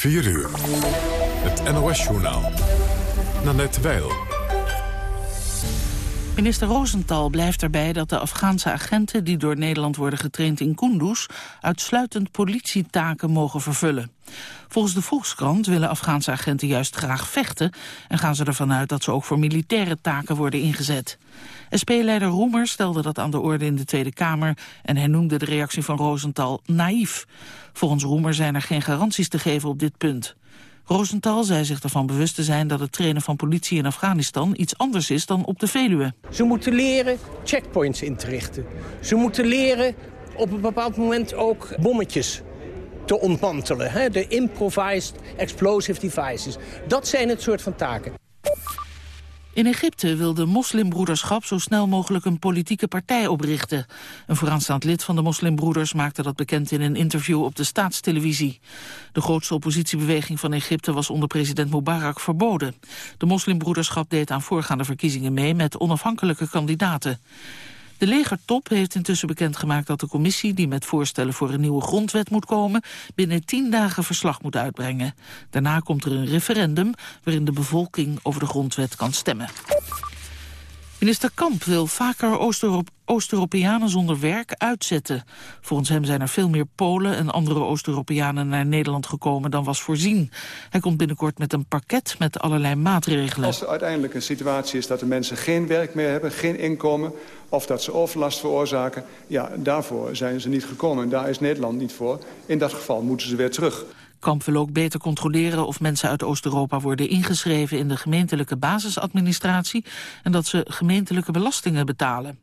4 uur. Het NOS-journaal. Nanette Weil. Minister Rosenthal blijft erbij dat de Afghaanse agenten... die door Nederland worden getraind in Kunduz... uitsluitend politietaken mogen vervullen. Volgens de Volkskrant willen Afghaanse agenten juist graag vechten... en gaan ze ervan uit dat ze ook voor militaire taken worden ingezet. SP-leider Roemer stelde dat aan de orde in de Tweede Kamer... en hij noemde de reactie van Rosenthal naïef. Volgens Roemer zijn er geen garanties te geven op dit punt. Rosenthal zei zich ervan bewust te zijn dat het trainen van politie in Afghanistan iets anders is dan op de Veluwe. Ze moeten leren checkpoints in te richten. Ze moeten leren op een bepaald moment ook bommetjes te ontmantelen. Hè? De improvised explosive devices. Dat zijn het soort van taken. In Egypte wil de moslimbroederschap zo snel mogelijk een politieke partij oprichten. Een vooraanstaand lid van de moslimbroeders maakte dat bekend in een interview op de staatstelevisie. De grootste oppositiebeweging van Egypte was onder president Mubarak verboden. De moslimbroederschap deed aan voorgaande verkiezingen mee met onafhankelijke kandidaten. De legertop heeft intussen bekendgemaakt dat de commissie... die met voorstellen voor een nieuwe grondwet moet komen... binnen tien dagen verslag moet uitbrengen. Daarna komt er een referendum... waarin de bevolking over de grondwet kan stemmen. Minister Kamp wil vaker Oost-Europeanen zonder werk uitzetten. Volgens hem zijn er veel meer Polen en andere Oost-Europeanen naar Nederland gekomen dan was voorzien. Hij komt binnenkort met een pakket met allerlei maatregelen. Als er uiteindelijk een situatie is dat de mensen geen werk meer hebben, geen inkomen of dat ze overlast veroorzaken, ja, daarvoor zijn ze niet gekomen. Daar is Nederland niet voor. In dat geval moeten ze weer terug. Kamp wil ook beter controleren of mensen uit Oost-Europa worden ingeschreven in de gemeentelijke basisadministratie en dat ze gemeentelijke belastingen betalen.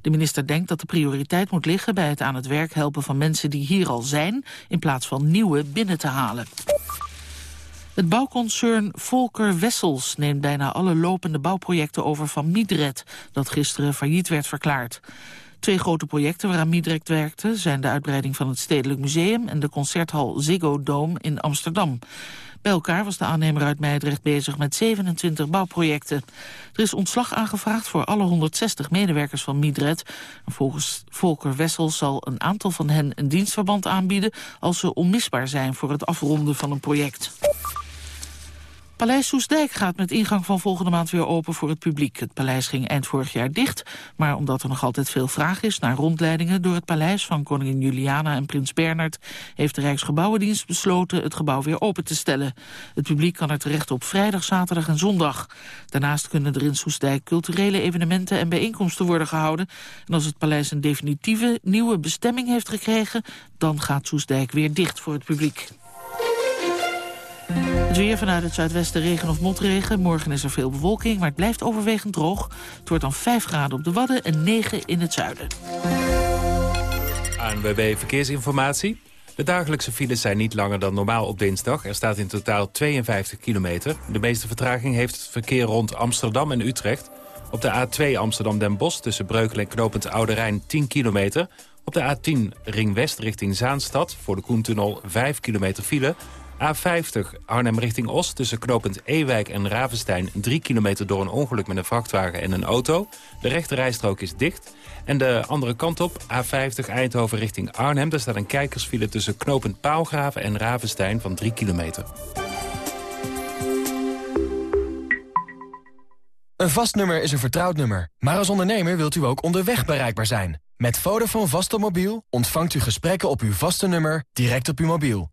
De minister denkt dat de prioriteit moet liggen bij het aan het werk helpen van mensen die hier al zijn in plaats van nieuwe binnen te halen. Het bouwconcern Volker Wessels neemt bijna alle lopende bouwprojecten over van Midred, dat gisteren failliet werd verklaard. Twee grote projecten waaraan Midred werkte zijn de uitbreiding van het Stedelijk Museum en de concerthal Ziggo Dome in Amsterdam. Bij elkaar was de aannemer uit Meidrecht bezig met 27 bouwprojecten. Er is ontslag aangevraagd voor alle 160 medewerkers van Midred. Volgens Volker Wessels zal een aantal van hen een dienstverband aanbieden... als ze onmisbaar zijn voor het afronden van een project. Paleis Soesdijk gaat met ingang van volgende maand weer open voor het publiek. Het paleis ging eind vorig jaar dicht, maar omdat er nog altijd veel vraag is naar rondleidingen door het paleis van koningin Juliana en prins Bernard, heeft de Rijksgebouwendienst besloten het gebouw weer open te stellen. Het publiek kan er terecht op vrijdag, zaterdag en zondag. Daarnaast kunnen er in Soesdijk culturele evenementen en bijeenkomsten worden gehouden. En als het paleis een definitieve nieuwe bestemming heeft gekregen, dan gaat Soesdijk weer dicht voor het publiek. Het weer vanuit het zuidwesten regen of motregen. Morgen is er veel bewolking, maar het blijft overwegend droog. Het wordt dan 5 graden op de Wadden en 9 in het zuiden. ANWB Verkeersinformatie. De dagelijkse files zijn niet langer dan normaal op dinsdag. Er staat in totaal 52 kilometer. De meeste vertraging heeft het verkeer rond Amsterdam en Utrecht. Op de A2 Amsterdam-Den Bosch tussen Breukelen en Knopend Oude Rijn 10 kilometer. Op de A10 Ring West richting Zaanstad voor de Koentunnel 5 kilometer file. A50 Arnhem richting Oost tussen knooppunt Ewijk en Ravenstein... 3 kilometer door een ongeluk met een vrachtwagen en een auto. De rechte rijstrook is dicht. En de andere kant op, A50 Eindhoven richting Arnhem... daar staat een kijkersfile tussen knooppunt Paalgraven en Ravenstein van 3 kilometer. Een vast nummer is een vertrouwd nummer. Maar als ondernemer wilt u ook onderweg bereikbaar zijn. Met Vodafone Vastomobiel ontvangt u gesprekken op uw vaste nummer direct op uw mobiel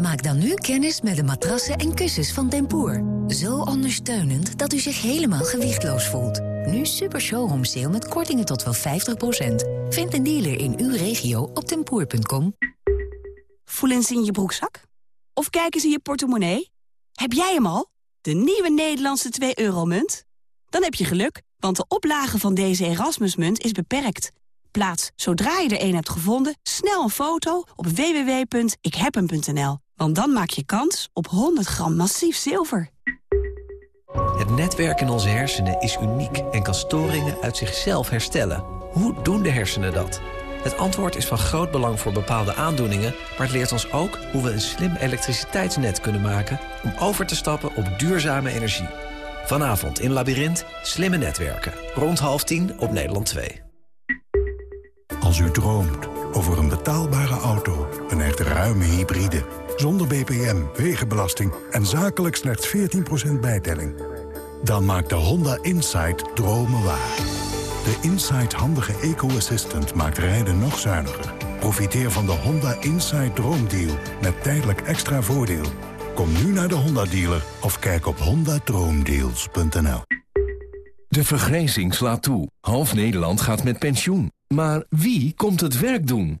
Maak dan nu kennis met de matrassen en kussens van Tempoor. Zo ondersteunend dat u zich helemaal gewichtloos voelt. Nu super showroom sale met kortingen tot wel 50%. Vind een dealer in uw regio op tempoor.com. Voelen ze in je broekzak? Of kijken ze in je portemonnee? Heb jij hem al? De nieuwe Nederlandse 2-euro-munt? Dan heb je geluk, want de oplage van deze Erasmusmunt is beperkt. Plaats, zodra je er een hebt gevonden, snel een foto op www.ikhebhem.nl. Want dan maak je kans op 100 gram massief zilver. Het netwerk in onze hersenen is uniek en kan storingen uit zichzelf herstellen. Hoe doen de hersenen dat? Het antwoord is van groot belang voor bepaalde aandoeningen... maar het leert ons ook hoe we een slim elektriciteitsnet kunnen maken... om over te stappen op duurzame energie. Vanavond in Labyrinth, slimme netwerken. Rond half tien op Nederland 2. Als u droomt over een betaalbare auto, een echt ruime hybride... zonder BPM, wegenbelasting en zakelijk slechts 14% bijtelling... dan maakt de Honda Insight dromen waar. De Insight handige eco-assistant maakt rijden nog zuiniger. Profiteer van de Honda Insight Droomdeal met tijdelijk extra voordeel. Kom nu naar de Honda-dealer of kijk op hondadroomdeals.nl. De vergrijzing slaat toe. Half Nederland gaat met pensioen. Maar wie komt het werk doen?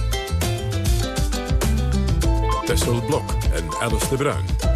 Tessel Blok en Alice de Bruin.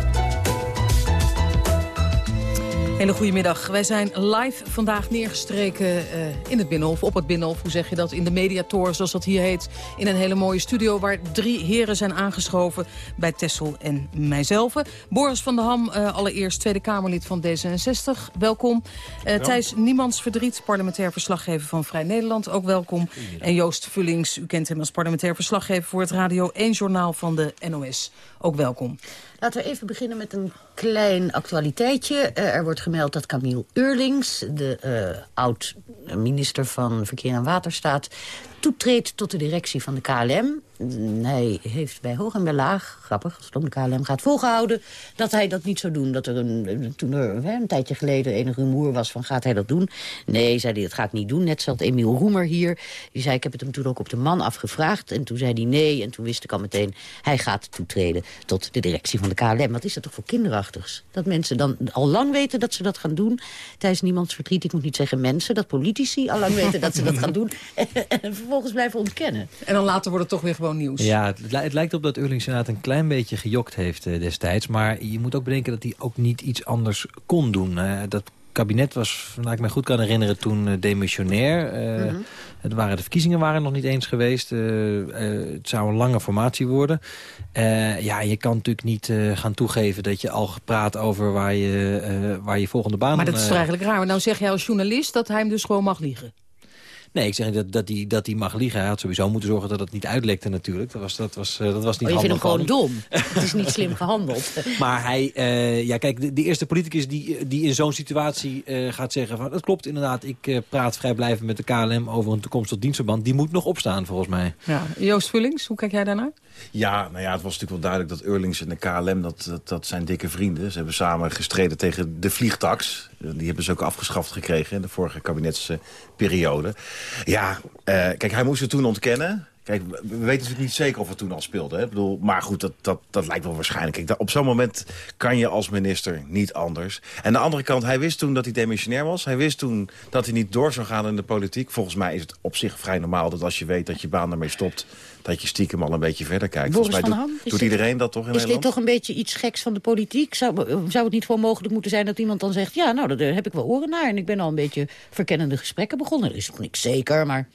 Hele goedemiddag. Wij zijn live vandaag neergestreken uh, in het Binnenhof, op het Binnenhof. Hoe zeg je dat? In de Mediator, zoals dat hier heet. In een hele mooie studio waar drie heren zijn aangeschoven bij Tessel en mijzelf. Boris van der Ham, uh, allereerst Tweede Kamerlid van D66. Welkom. Uh, Thijs Niemands Verdriet, parlementair verslaggever van Vrij Nederland. Ook welkom. En Joost Vullings, u kent hem als parlementair verslaggever... voor het Radio 1-journaal van de NOS. Ook welkom. Laten we even beginnen met een klein actualiteitje. Uh, er wordt gemeld dat Camille Eurlings, de uh, oud-minister van Verkeer en Waterstaat... toetreedt tot de directie van de KLM. Hij heeft bij hoog en bij laag, grappig als het om de KLM gaat, volgehouden... dat hij dat niet zou doen. Dat er een, toen er een tijdje geleden enig rumoer was van gaat hij dat doen? Nee, zei hij, dat ga ik niet doen. Net zoals Emiel Roemer hier. Die zei, ik heb het hem toen ook op de man afgevraagd. En toen zei hij nee. En toen wist ik al meteen, hij gaat toetreden tot de directie van de KLM. Wat is dat toch voor kinderachtigs? Dat mensen dan al lang weten dat ze dat gaan doen. Tijdens niemands verdriet, ik moet niet zeggen mensen... dat politici al lang weten dat ze dat gaan doen. En, en vervolgens blijven ontkennen. En dan later wordt het toch weer gewoon nieuws. Ja, het, het lijkt op dat Eurlings inderdaad een klein beetje gejokt heeft uh, destijds. Maar je moet ook bedenken dat hij ook niet iets anders kon doen. Uh, dat kabinet was, naar ik me goed kan herinneren, toen uh, demissionair. Uh, mm -hmm. het waren, de verkiezingen waren nog niet eens geweest. Uh, het zou een lange formatie worden. ja, je kan natuurlijk niet gaan toegeven dat je al gepraat over waar je, waar je volgende baan... Maar dat is toch eigenlijk raar. Maar nou zeg jij als journalist dat hij hem dus gewoon mag liegen. Nee, ik zeg niet dat, dat, hij, dat hij mag liegen. Hij had sowieso moeten zorgen dat het niet uitlekte natuurlijk. Dat was, dat was, dat was niet oh, je vindt hem gewoon dom. het is niet slim gehandeld. maar hij, uh, ja kijk, de, de, eerste politicus die, die in zo'n situatie uh, gaat zeggen... van, dat klopt inderdaad, ik uh, praat vrijblijvend met de KLM over een toekomstig dienstverband. Die moet nog opstaan volgens mij. Ja. Joost Vullings, hoe kijk jij daarnaar? Ja, nou ja, het was natuurlijk wel duidelijk dat Eurlings en de KLM, dat, dat, dat zijn dikke vrienden. Ze hebben samen gestreden tegen de vliegtax. Die hebben ze ook afgeschaft gekregen in de vorige kabinetsperiode. Ja, uh, kijk, hij moest het toen ontkennen. Kijk, we weten natuurlijk niet zeker of het toen al speelde. Hè? Ik bedoel, maar goed, dat, dat, dat lijkt wel waarschijnlijk. Kijk, op zo'n moment kan je als minister niet anders. En aan de andere kant, hij wist toen dat hij demissionair was. Hij wist toen dat hij niet door zou gaan in de politiek. Volgens mij is het op zich vrij normaal dat als je weet dat je baan ermee stopt... dat je stiekem al een beetje verder kijkt. Boris Volgens mij van doet, iedereen dat toch in Is Nederland? dit toch een beetje iets geks van de politiek? Zou, zou het niet gewoon mogelijk moeten zijn dat iemand dan zegt... ja, nou, daar heb ik wel oren naar en ik ben al een beetje verkennende gesprekken begonnen. Er is nog niks zeker, maar...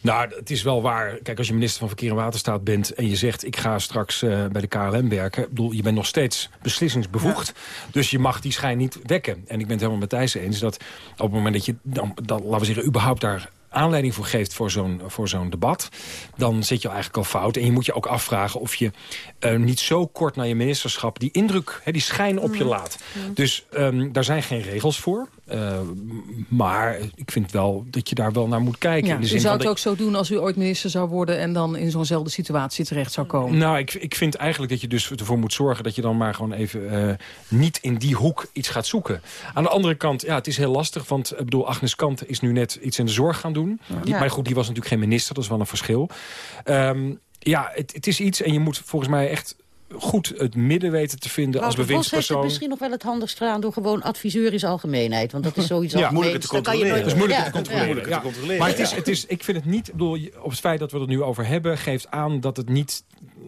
Nou, het is wel waar. Kijk, als je minister van Verkeer en Waterstaat bent... en je zegt, ik ga straks uh, bij de KLM werken... Ik bedoel, je bent nog steeds beslissingsbevoegd. Ja. Dus je mag die schijn niet wekken. En ik ben het helemaal met Thijs eens dat op het moment dat je... dan, dan laten we zeggen, überhaupt daar aanleiding voor geeft voor zo'n zo'n debat... dan zit je eigenlijk al fout. En je moet je ook afvragen of je uh, niet zo kort na je ministerschap... die indruk, hè, die schijn op je laat. Mm. Dus um, daar zijn geen regels voor. Uh, maar ik vind wel dat je daar wel naar moet kijken. Ja, in de u zin zou van het ook zo doen als u ooit minister zou worden... en dan in zo'nzelfde situatie terecht zou komen? Nou, ik, ik vind eigenlijk dat je dus ervoor moet zorgen... dat je dan maar gewoon even uh, niet in die hoek iets gaat zoeken. Aan de andere kant, ja, het is heel lastig. Want ik bedoel, Agnes Kant is nu net iets in de zorg gaan doen. Ja. Die, maar goed, die was natuurlijk geen minister. Dat is wel een verschil. Um, ja, het, het is iets en je moet volgens mij echt goed het midden weten te vinden als Wouter Bos bewindspersoon. misschien nog wel het handigst gedaan... door gewoon adviseur in zijn algemeenheid. Want dat is zoiets Ja, algemeens. moeilijker te Dan kan je nooit- Dat is moeilijker Ja, te controleren. ja. Ja. Maar het is, het is, ik vind het niet... bedoel, op het feit dat we het nu over hebben... geeft aan dat het niet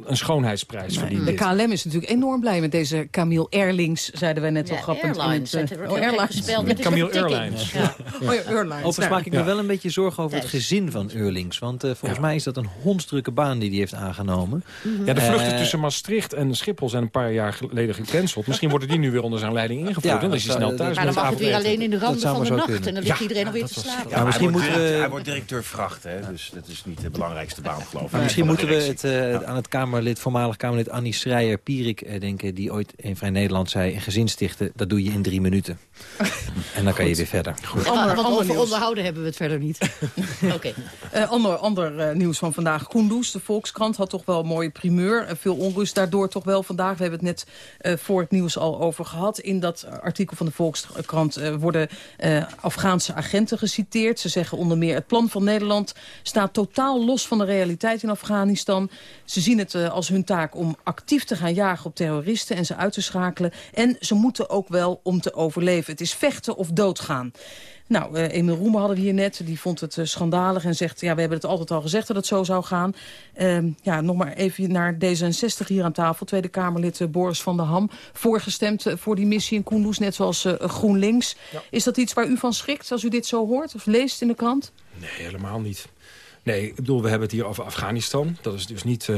een schoonheidsprijs verdient. De. KLM is natuurlijk enorm blij met deze Camille Airlings, zeiden wij net al grappig. Airlines. eh, oh, Airlines. is Camille. Airlines. Oh, ja, Airlines. Overigens maak ik me wel een beetje zorgen over het gezin van Eurlings. Want eh, volgens mij is dat een hondsdrukke baan die hij heeft aangenomen. Ja, de vluchten Eh, tussen Maastricht en Schiphol zijn een paar jaar geleden gecanceld. Misschien worden die nu weer onder zijn leiding ingevoerd. Ja, en dan is hij snel thuis. Maar dan mag het weer alleen in de randen van de nacht. kunnen. En dan ligt Ja, iedereen alweer dat te slapen. Ja, maar hij, misschien wordt we- hij wordt directeur vracht, hè? dus dat is niet de belangrijkste baan, geloof ik. Maar misschien moeten we directie. het eh, aan het Kamerlid, voormalig Kamerlid Annie Schreier-Pierik eh, denken... die ooit in Vrij Nederland zei, een gezin stichten, dat doe je in drie minuten. en dan kan je weer verder. Ja, Ander- want over nieuws. onderhouden hebben we het verder niet. Oké. Eh, ander ander eh, nieuws van vandaag. Kunduz, de Volkskrant, had toch wel een mooie primeur. Eh, veel onrust daardoor toch wel vandaag. We hebben het net eh, voor het nieuws al over gehad. In dat artikel van de Volkskrant eh, worden eh, Afghaanse agenten geciteerd. Ze zeggen onder meer het plan van Nederland staat totaal los van de realiteit in Afghanistan. Ze zien het eh, als hun taak om actief te gaan jagen op terroristen en ze uit te schakelen. En ze moeten ook wel om te overleven. Het is vechten of doodgaan. Nou, eh Emil Roemer hadden we hier net. Die vond het eh, schandalig en zegt... ja, we hebben het altijd al gezegd dat het zo zou gaan. Ehm, ja, nog maar even naar D66 hier aan tafel. Tweede Kamerlid eh, Boris van der Ham. Voorgestemd voor die missie in Kunduz, net zoals GroenLinks. Is dat iets waar u van schrikt als u dit zo hoort of leest in de krant? Nee, helemaal niet. Nee, ik bedoel, we hebben het hier over Afghanistan. Dat is dus niet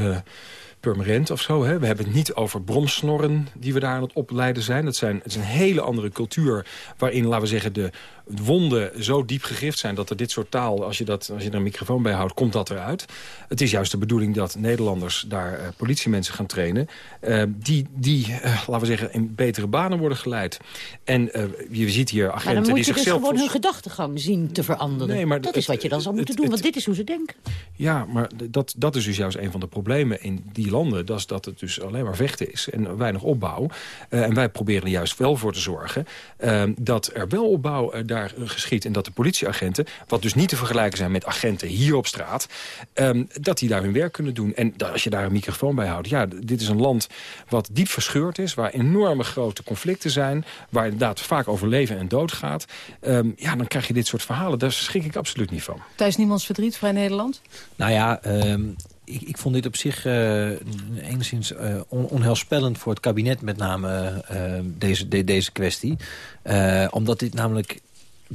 permanent of zo. Hè? We hebben het niet over bromsnorren die we daar aan het opleiden zijn. Dat zijn het is een hele andere cultuur waarin, laten we zeggen, de wonden zo diep gegrift zijn... dat er dit soort taal, als je, dat, als je er een microfoon bij houdt, komt dat eruit. Het is juist de bedoeling dat Nederlanders daar eh, politiemensen gaan trainen... eh, die, die eh, laten we zeggen, in betere banen worden geleid. En je ziet hier Maar agenten dan moet die je dus zichzelf... gewoon hun gedachtegang zien te veranderen. Nee, maar dat het- is wat je dan zou moeten het- doen, het- want dit is hoe ze denken. Ja, maar dat, dat is dus juist een van de problemen in die landen. Dat is dat het dus alleen maar vechten is en weinig opbouw. Eh, en wij proberen er juist wel voor te zorgen... eh, dat er wel opbouw eh, daar geschiet. En dat de politieagenten, wat dus niet te vergelijken zijn met agenten hier op straat... ehm, dat die daar hun werk kunnen doen. En als je daar een microfoon bij houdt... ja, dit is een land wat diep verscheurd is... waar enorme grote conflicten zijn... waar inderdaad vaak over leven en dood gaat... Ehm, ja, dan krijg je dit soort verhalen. Daar schrik ik absoluut niet van. Thijs Niemands Verdriet, Vrij Nederland? Nou ja, ehm, ik, ik vond dit op zich eh, enigszins on- onheilspellend voor het kabinet met name eh, deze, de- deze kwestie. Omdat dit namelijk,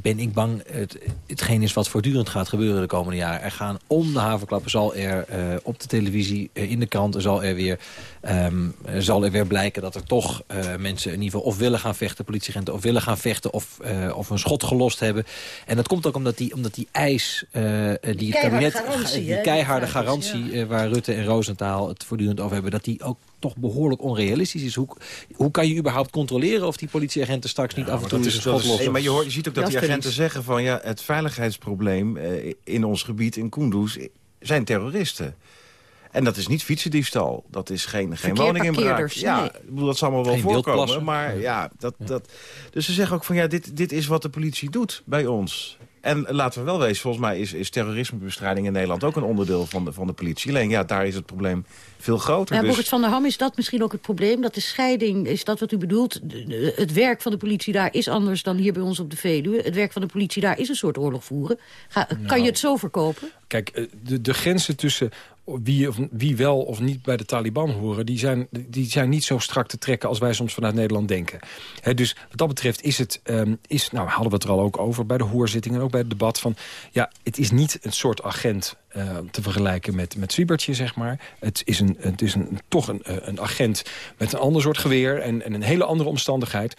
ben ik bang, het, hetgeen is wat voortdurend gaat gebeuren de komende jaren. Er gaan om de havenklappen, zal er eh, op de televisie, eh, in de kranten, zal er weer, ehm, zal er weer blijken dat er toch eh, mensen in ieder geval of willen gaan vechten, politieagenten, of willen gaan vechten of, of een schot gelost hebben. En dat komt ook omdat die, omdat die eis die, het kabinet, garantie, die keiharde garantie waar Rutte en Roosentaal het voortdurend over hebben, dat die ook toch behoorlijk onrealistisch is. Hoe, hoe kan je überhaupt controleren of die politieagenten straks niet af en toe Dat is, dat maar je, hoort, je ziet ook dat Ja, die agenten zeggen van... ja, het veiligheidsprobleem eh, in ons gebied, in Kunduz, zijn terroristen. En dat is niet fietsendiefstal. Dat is geen, geen woninginbraak. Ja, nee. ik bedoel, dat zal allemaal wel Geen voorkomen. Maar ja, dat, dat... Dus ze zeggen ook van ja, dit, dit is wat de politie doet bij ons. En laten we wel wezen, volgens mij is, is terrorismebestrijding in Nederland ook een onderdeel van de, van de politie. Alleen ja, daar is het probleem veel groter. Ja, dus... Boris van der Ham, is dat misschien ook het probleem? Dat de scheiding, is dat wat u bedoelt? Het werk van de politie daar is anders dan hier bij ons op de Veluwe. Het werk van de politie daar is een soort oorlog voeren. Ga, kan Nou. je het zo verkopen? Kijk, eh, de, de grenzen tussen wie, of, wie wel of niet bij de Taliban horen... Die zijn, die zijn niet zo strak te trekken als wij soms vanuit Nederland denken. Dus wat dat betreft is het... ehm, is, nou, hadden we het er al ook over bij de hoorzitting en ook bij het debat... van ja, het is niet een soort agent eh, te vergelijken met, met Zwiebertje, zeg maar. Het is, een, het is een, toch een, eh, een agent met een ander soort geweer... en, en een hele andere omstandigheid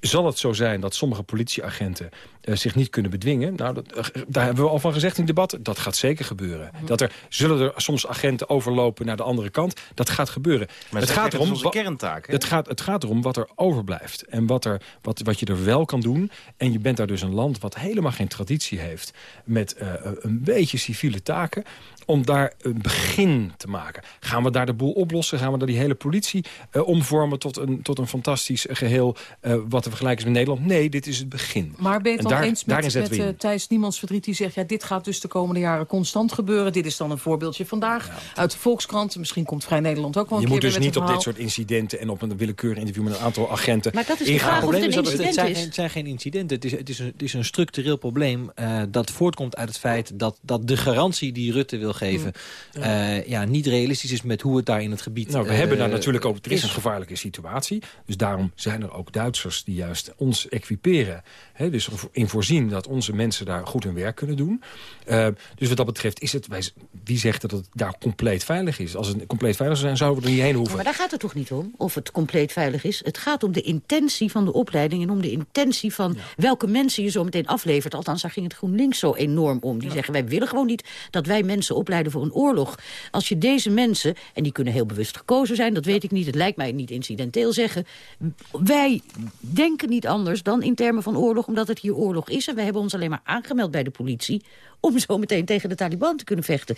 zal het zo zijn dat sommige politieagenten zich niet kunnen bedwingen? Nou, dat, eh, daar hebben we al van gezegd in het debat. Dat gaat zeker gebeuren. Dat er, zullen er soms agenten overlopen naar de andere kant? Dat gaat gebeuren. Maar het gaat erom onze kerntaak. hè? het gaat, het gaat erom wat er overblijft. En wat, er, wat, wat je er wel kan doen. En je bent daar dus een land wat helemaal geen traditie heeft... met eh, een beetje civiele taken om daar een begin te maken. Gaan we daar de boel oplossen? Gaan we daar die hele politie eh, omvormen tot een, tot een fantastisch geheel... eh, wat te vergelijken is met Nederland? Nee, dit is het begin. Maar ben je daar, eens daarin met, zetten met we uh, in. Thijs Niemands Verdriet die zegt... ja, dit gaat dus de komende jaren constant gebeuren. Dit is dan een voorbeeldje vandaag uit de Volkskrant. Misschien komt Vrij Nederland ook wel een Je keer moet dus niet op dit soort incidenten... en op een willekeurig interview met een aantal agenten Maar dat is de ingaan. vraag of het een incident zijn, is. geen- het zijn geen incidenten. Het is, het is, een, het is een structureel probleem eh, dat voortkomt uit het feit... dat, dat de garantie die Rutte wil geven... eh, ja, niet realistisch is met hoe het daar in het gebied Nou, we eh, hebben daar natuurlijk ook... Er is is. een gevaarlijke situatie. Dus daarom zijn er ook Duitsers die juist ons equiperen. Hè, dus in voorzien dat onze mensen daar goed hun werk kunnen doen. Eh, dus wat dat betreft is het... Wij, wie zegt dat het daar compleet veilig is? Als het compleet veilig zou zijn, zouden we er niet heen hoeven. Maar daar gaat het toch niet om, of het compleet veilig is. Het gaat om de intentie van de opleiding... en om de intentie van welke mensen je zo meteen aflevert. Althans, daar ging het GroenLinks zo enorm om. Die zeggen, wij willen gewoon niet dat wij mensen opleiden voor een oorlog. Als je deze mensen, en die kunnen heel bewust gekozen zijn... dat weet ik niet, het lijkt mij niet incidenteel zeggen... wij denken niet anders dan in termen van oorlog... omdat het hier oorlog is. En wij hebben ons alleen maar aangemeld bij de politie... om zo meteen tegen de Taliban te kunnen vechten.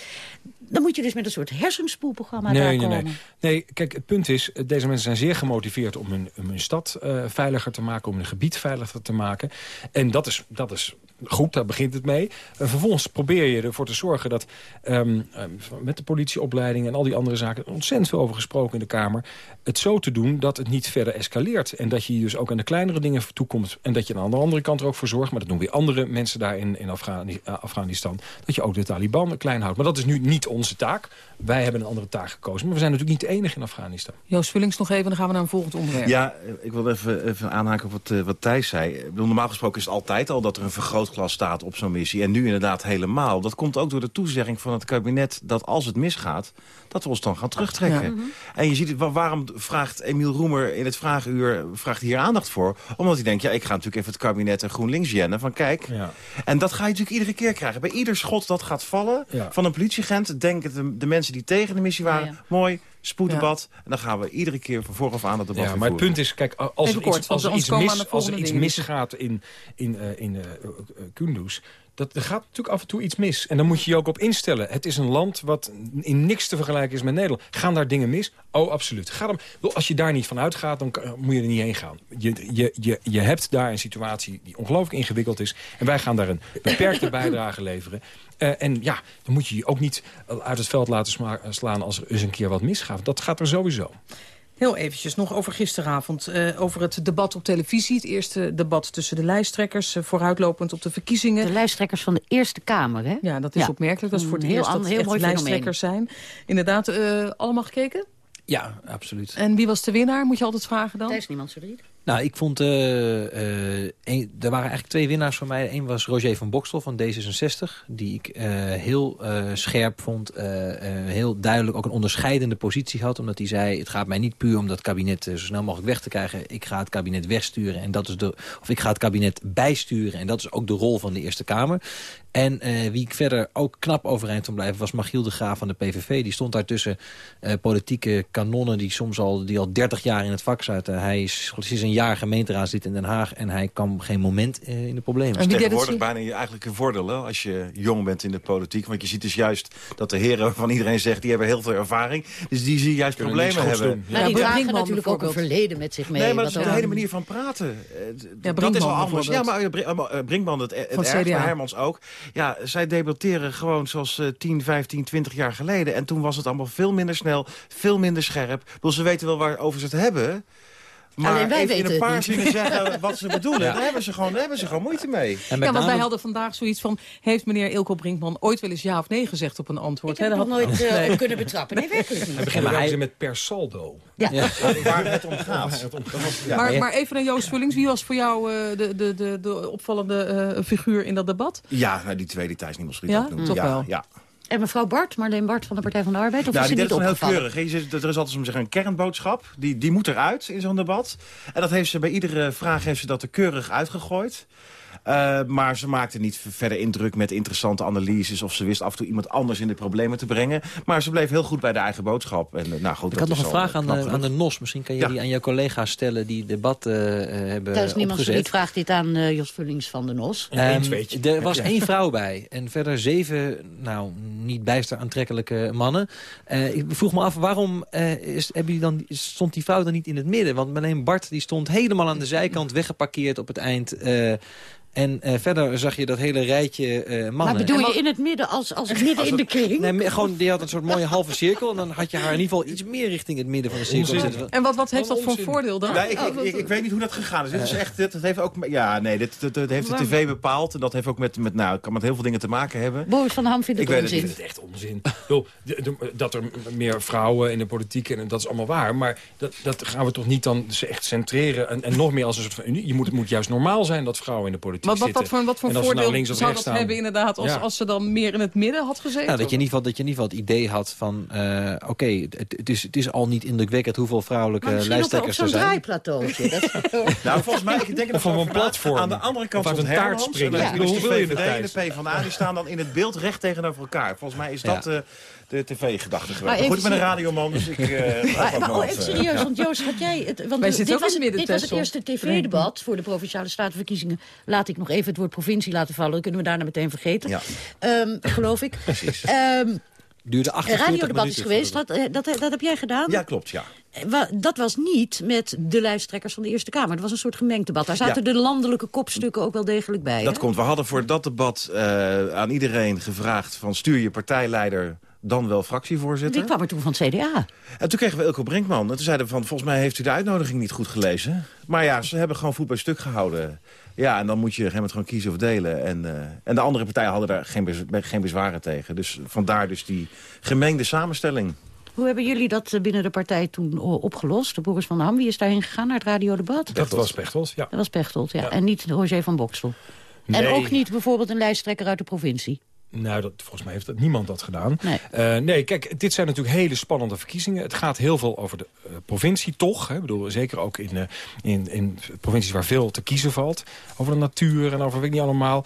Dan moet je dus met een soort hersenspoelprogramma daar Nee, nee, komen. nee. nee, kijk, het punt is, deze mensen zijn zeer gemotiveerd om hun, om hun stad eh, veiliger te maken, om hun gebied veiliger te maken. En dat is, dat is goed, daar begint het mee. En vervolgens probeer je ervoor te zorgen dat ehm, ehm, met de politieopleiding en al die andere zaken, er ontzettend veel over gesproken in de Kamer, het zo te doen dat het niet verder escaleert. En dat je dus ook aan de kleinere dingen toekomt. En dat je aan de andere kant er ook voor zorgt, maar dat doen weer andere mensen daar in, in Afghani- eh, Afghanistan, dat je ook de Taliban klein houdt. Maar dat is nu niet onze taak. Wij hebben een andere taak gekozen. Maar we zijn natuurlijk niet de enige in Afghanistan. Joost Vullings nog even, dan gaan we naar een volgend onderwerp. Ja, eh, ik wil even, even aanhaken op wat, eh, wat Thijs zei. Normaal gesproken is het altijd al dat er een vergrootglas staat op zo'n missie. En nu inderdaad helemaal. Dat komt ook door de toezegging van het kabinet dat als het misgaat... dat we ons dan gaan terugtrekken. Ja. Mhm. En je ziet, het, waarom vraagt Emiel Roemer in het vragenuur vraagt hier aandacht voor? Omdat hij denkt, ja, ik ga natuurlijk even het kabinet en GroenLinks jennen. Van kijk, Ja. en dat ga je natuurlijk iedere keer krijgen. Bij ieder schot dat gaat vallen Ja. van een politieagent... denken de, de mensen die tegen de missie waren... Ja, ja. mooi, spoeddebat. En dan gaan we iedere keer van vooraf aan het debat Ja, maar het punt is, kijk, als Even er kort, iets, als er iets, mis, als er iets misgaat in, in, eh, in eh, eh, eh, Kunduz... Dat, er gaat natuurlijk af en toe iets mis. En dan moet je je ook op instellen. Het is een land wat in niks te vergelijken is met Nederland. Gaan daar dingen mis? Oh, absoluut. Ga dan, als je daar niet van uitgaat, dan moet je er niet heen gaan. Je, je, je, je hebt daar een situatie die ongelooflijk ingewikkeld is. En wij gaan daar een beperkte bijdrage leveren. Eh, en ja, dan moet je je ook niet uit het veld laten slaan als er eens een keer wat misgaat. Dat gaat er sowieso. Heel eventjes nog over gisteravond. eh, over het debat op televisie. Het eerste debat tussen de lijsttrekkers. eh, vooruitlopend op de verkiezingen. De lijsttrekkers van de Eerste Kamer, hè? Ja, dat is Ja. opmerkelijk. Dat is voor het Een heel eerst dat heel mooi lijsttrekkers zijn. Inderdaad, eh, allemaal gekeken? Ja, absoluut. En wie was de winnaar? Moet je altijd vragen dan? Is niemand verdriet. Nou, ik vond... eh, eh, er waren eigenlijk twee winnaars voor mij. Eén was Roger van Bokstel van D66. Die ik eh, heel scherp vond. heel duidelijk ook een onderscheidende positie had. Omdat hij zei, het gaat mij niet puur om dat kabinet zo snel mogelijk weg te krijgen. Ik ga het kabinet wegsturen. En dat is de, of ik ga het kabinet bijsturen. En dat is ook de rol van de Eerste Kamer. En eh, wie ik verder ook knap overeind kon blijven... was Machiel de Graaf van de PVV. Die stond daar tussen eh, politieke kanonnen... die soms al, die al 30 jaar in het vak zaten. Hij is sinds een jaar gemeenteraadslid in Den Haag... en hij kwam geen moment eh, in de problemen. Dat is tegenwoordig bijna je eigenlijke voordeel hè, als je jong bent in de politiek. Want je ziet dus juist dat de heren van iedereen zegt... die hebben heel veel ervaring. Dus die zien juist Kunnen problemen hebben. Maar die Ja, dragen natuurlijk ook een verleden met zich mee. Nee, maar dat is de hele manier van praten. D- dat is al anders. Ja, maar Brin- Brinkman, het, het maar Hermans ook. Ja, zij debatteren gewoon zoals eh, 10, 15, 20 jaar geleden. En toen was het allemaal veel minder snel, veel minder scherp. Ik ze weten wel waarover ze het hebben... Maar Alleen wij even in weten een het paar niet. zinnen zeggen wat ze bedoelen... daar, hebben ze gewoon, daar hebben ze gewoon moeite mee. Ja, want wij hadden vandaag zoiets van... heeft meneer Ilko Brinkman ooit wel eens ja of nee gezegd op een antwoord? Ik heb dat nooit eh, Nee. kunnen betrappen. Nee, werkelijk niet. We beginnen maar hij- met per saldo. Ja. Waar het om gaat. Ja, maar, maar even naar Joost Vullings. Wie was voor jou eh, de, de, de, de opvallende eh, figuur in dat debat? Ja, nou, die tweede Thijs niet meer Ja? Toch ja, wel. Ja. En mevrouw Bart, Marleen Bart van de Partij van de Arbeid? Of Nou, is die niet heel keurig. Er is altijd zeggen, een kernboodschap. Die, die moet eruit in zo'n debat. En dat heeft ze bij iedere vraag heeft ze dat er keurig uitgegooid. Eh, maar ze maakte niet verder indruk met interessante analyses... of ze wist af en toe iemand anders in de problemen te brengen. Maar ze bleef heel goed bij de eigen boodschap. En, eh, nou, goed, Ik dat had nog is een vraag eh, aan de, aan de NOS. Misschien kan je Ja. die aan jouw collega's stellen die het debat eh, eh, hebben Thuis niemand opgezet. verdriet vraagt dit aan eh, Jos Vullings van de NOS. Tweetje. er Heb was je. één vrouw bij. En verder zeven, nou, niet bijster aantrekkelijke mannen. Eh, ik vroeg me af, waarom eh, is, hebben jullie dan, stond die vrouw dan niet in het midden? Want alleen Bart die stond helemaal aan de zijkant weggeparkeerd op het eind. En eh, verder zag je dat hele rijtje eh, mannen. Maar bedoel je in het midden, als, als midden in de kring? Nee, gewoon, die had een soort mooie halve cirkel. En dan had je haar in ieder geval iets meer richting het midden van de cirkel Onzin. zetten. En wat, wat heeft dat voor een voordeel dan? Nee, ik, Oh, ik, ik, ik weet niet hoe dat gegaan is. Dit is echt, dit, dat heeft ook, ja, nee, dit, dit, dit heeft de tv bepaald. En dat heeft ook met, met, nou, kan met heel veel dingen te maken hebben. Boris van Ham vindt Ik het weet het onzin. Ik vind het echt onzin. Ik bedoel, de- de- dat er meer vrouwen in de politiek, en dat is allemaal waar. Maar dat, dat gaan we toch niet dan ze echt centreren. En, en nog meer als een soort van unie. Je moet, het moet juist normaal zijn dat vrouwen in de politiek Wat, wat, zitten. wat voor, wat voor nou voordeel links of zou dat staan. hebben inderdaad als, Ja. als ze dan meer in het midden had gezeten? Ja, dat, je in ieder geval, dat je in ieder geval het idee had van... eh, oké, het, het, is, het is al niet indrukwekkend hoeveel vrouwelijke Maar misschien lijsttrekkers er zo'n zijn. draaiplateautje. Dat- Nou, volgens mij, ik denk Of op een platform. Aan de andere kant van een taart springen. en Ja. is Hoeveel wil je de? PvdA, die staan dan in het beeld recht tegenover elkaar. Volgens mij is dat Ja. eh, de tv-gedachte geweest. Maar goed, ik ben een radioman, dus ik... eh, Maar, oh, even eh. serieus, want Joost, had jij... Het, want Wij dit, zitten ook was in het, het dit was het eerste tv-debat voor de Provinciale Statenverkiezingen. Laat ik nog even het woord provincie laten vallen. Dan kunnen we daarna meteen vergeten. Ja. Ehm, geloof ik. Precies. Ehm, Duurde een 48 radiodebat is geweest, dat, eh, dat, dat heb jij gedaan? Ja, klopt, ja. Eh, Dat was niet met de lijsttrekkers van de Eerste Kamer. Het was een soort gemengd debat. Daar zaten de landelijke kopstukken ook wel degelijk bij. Dat hè? komt. We hadden voor dat debat eh, aan iedereen gevraagd... van stuur je partijleider dan wel fractievoorzitter. Die kwam er toen van het CDA. En toen kregen we Ilko Brinkman. En toen zeiden we van, volgens mij heeft u de uitnodiging niet goed gelezen. Maar ja, ze hebben gewoon voet bij stuk gehouden. Ja, en dan moet je op een gegeven moment gewoon kiezen of delen. En, eh, en de andere partijen hadden daar geen, bez- geen bezwaren tegen. Dus vandaar dus die gemengde samenstelling. Hoe hebben jullie dat eh, binnen de partij toen o- opgelost? De Boris van Ham, wie is daarheen gegaan naar het radiodebat? Dat was Pechtold, ja. Dat was Pechtold, ja. En niet Roger van Boksel. En Nee. ook niet bijvoorbeeld een lijsttrekker uit de provincie. Nou, dat, volgens mij heeft dat niemand dat gedaan. Nee. Eh, nee, kijk, dit zijn natuurlijk hele spannende verkiezingen. Het gaat heel veel over de eh, provincie toch. Hè. Ik bedoel, zeker ook in, eh, in, in provincies waar veel te kiezen valt. Over de natuur en over weet ik niet allemaal.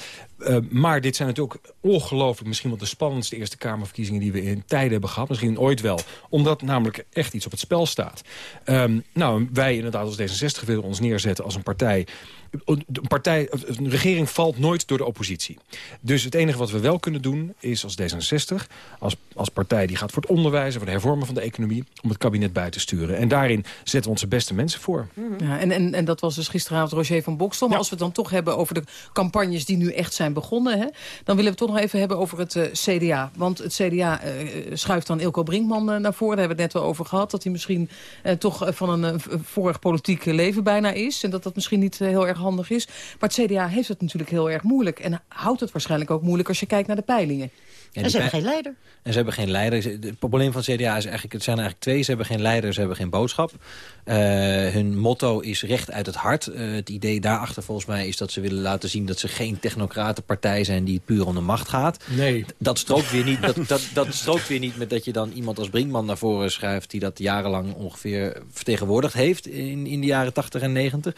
Maar dit zijn natuurlijk ongelooflijk misschien wel de spannendste Eerste Kamerverkiezingen die we in tijden hebben gehad. Misschien ooit wel. Omdat namelijk echt iets op het spel staat. Ehm, nou, wij inderdaad als D66 willen ons neerzetten als een partij een partij, een regering valt nooit door de oppositie. Dus het enige wat we wel kunnen doen is als D66... als, als partij die gaat voor het onderwijs... en voor de hervormen van de economie... om het kabinet bij te sturen. En daarin zetten we onze beste mensen voor. Ja, en, en, en dat was dus gisteravond Roger van Bokstel. Maar als we het dan toch hebben over de campagnes die nu echt zijn begonnen... Hè, dan willen we het toch nog even hebben over het eh, CDA. Want het CDA eh, schuift dan Ilko Brinkman eh, naar voren. Daar hebben we het net wel over gehad. Dat hij misschien toch van een vorig politiek leven bijna is. En dat dat misschien niet heel erg handig is. Maar het CDA heeft het natuurlijk heel erg moeilijk. En houdt het waarschijnlijk ook moeilijk als je kijkt naar de peilingen. Ja, en ze hebben geen leider. En ze hebben geen leider. Het probleem van het CDA is eigenlijk, het zijn eigenlijk twee. Ze hebben geen leider, ze hebben geen boodschap. Eh, hun motto is recht uit het hart. Eh, het idee daarachter volgens mij is dat ze willen laten zien... dat ze geen technocratenpartij zijn die puur om de macht gaat. Nee. Dat strookt weer niet, dat, dat, dat strookt weer niet met dat je dan iemand als Brinkman naar voren schuift... die dat jarenlang ongeveer vertegenwoordigd heeft in, in de jaren 80 en 90.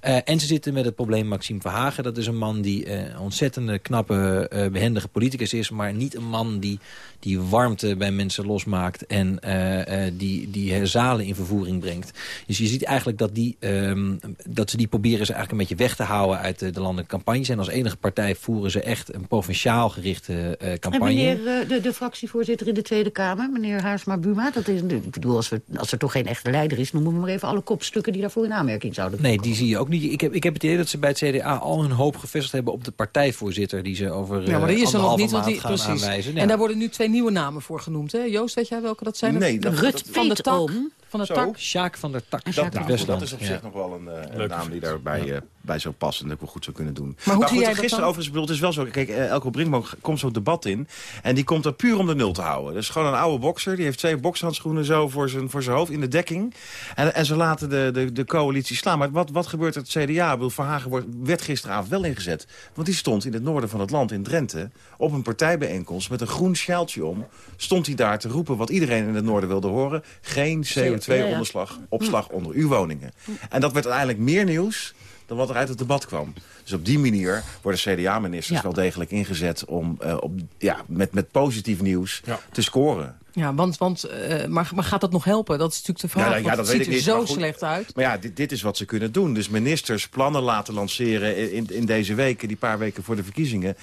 Eh, en ze zitten met het probleem Maxime Verhagen. Dat is een man die eh, een ontzettende knappe, eh, behendige politicus is... maar niet een man die, die warmte bij mensen losmaakt... en eh, eh, die, die eh, zalen in vervoering brengt. Dus je ziet eigenlijk dat, die, ehm, dat ze die proberen ze eigenlijk een beetje weg te houden... uit de, de landelijke campagnes. En als enige partij voeren ze echt een provinciaal gerichte eh, En campagne. meneer eh, de, de fractievoorzitter in de Tweede Kamer, meneer Haarsma Buma... Dat is, ik bedoel, als, we, als er toch geen echte leider is... noemen we maar even alle kopstukken die daarvoor in aanmerking zouden Nee, die zie je ook niet. Ik heb, ik heb het idee dat ze bij het CDA al hun hoop gevestigd hebben... op de partijvoorzitter die ze over Ja, maar die eh, is er nog niet, want die, precies. aanwijzen. En daar worden nu twee nieuwe namen voor genoemd. Hè? Joost, weet jij welke dat zijn? Nee, dat- Rut dat- van de tak. Van de Zo. tak. Sjaak van der Tak. Dat, nou, dat is op Ja. zich nog wel een, eh, een naam die daarbij eh, bij zou passen... en dat ik wel goed zou kunnen doen. Maar hoe zie goed, jij dat gisteren dan? overigens, bedoel, het is wel zo... Kijk, eh, Elko Brinkman komt zo'n debat in... en die komt er puur om de nul te houden. Dus gewoon een oude bokser. Die heeft twee bokshandschoenen zo voor zijn, voor zijn hoofd in de dekking. En, en ze laten de, de, de coalitie slaan. Maar wat, wat gebeurt er het CDA? Ik bedoel, Verhagen wordt, werd gisteravond wel ingezet. Want die stond in het noorden van het land, in Drenthe... op een partijbijeenkomst met een groen sjaaltje om... stond hij daar te roepen wat iedereen in het noorden wilde horen. Geen CO2-onderslag, opslag onder uw woningen. En dat werd uiteindelijk meer nieuws dan wat er uit het debat kwam. Dus op die manier worden CDA-ministers Ja. wel degelijk ingezet... om eh, op, ja, met, met positief nieuws Ja. te scoren. Ja, want, want uh, maar, maar gaat dat nog helpen? Dat is natuurlijk de vraag. Ja, ja, want dat ziet ik er niet, zo goed. slecht uit. Maar ja, dit, dit is wat ze kunnen doen. Dus ministers plannen laten lanceren in, in deze weken... die paar weken voor de verkiezingen...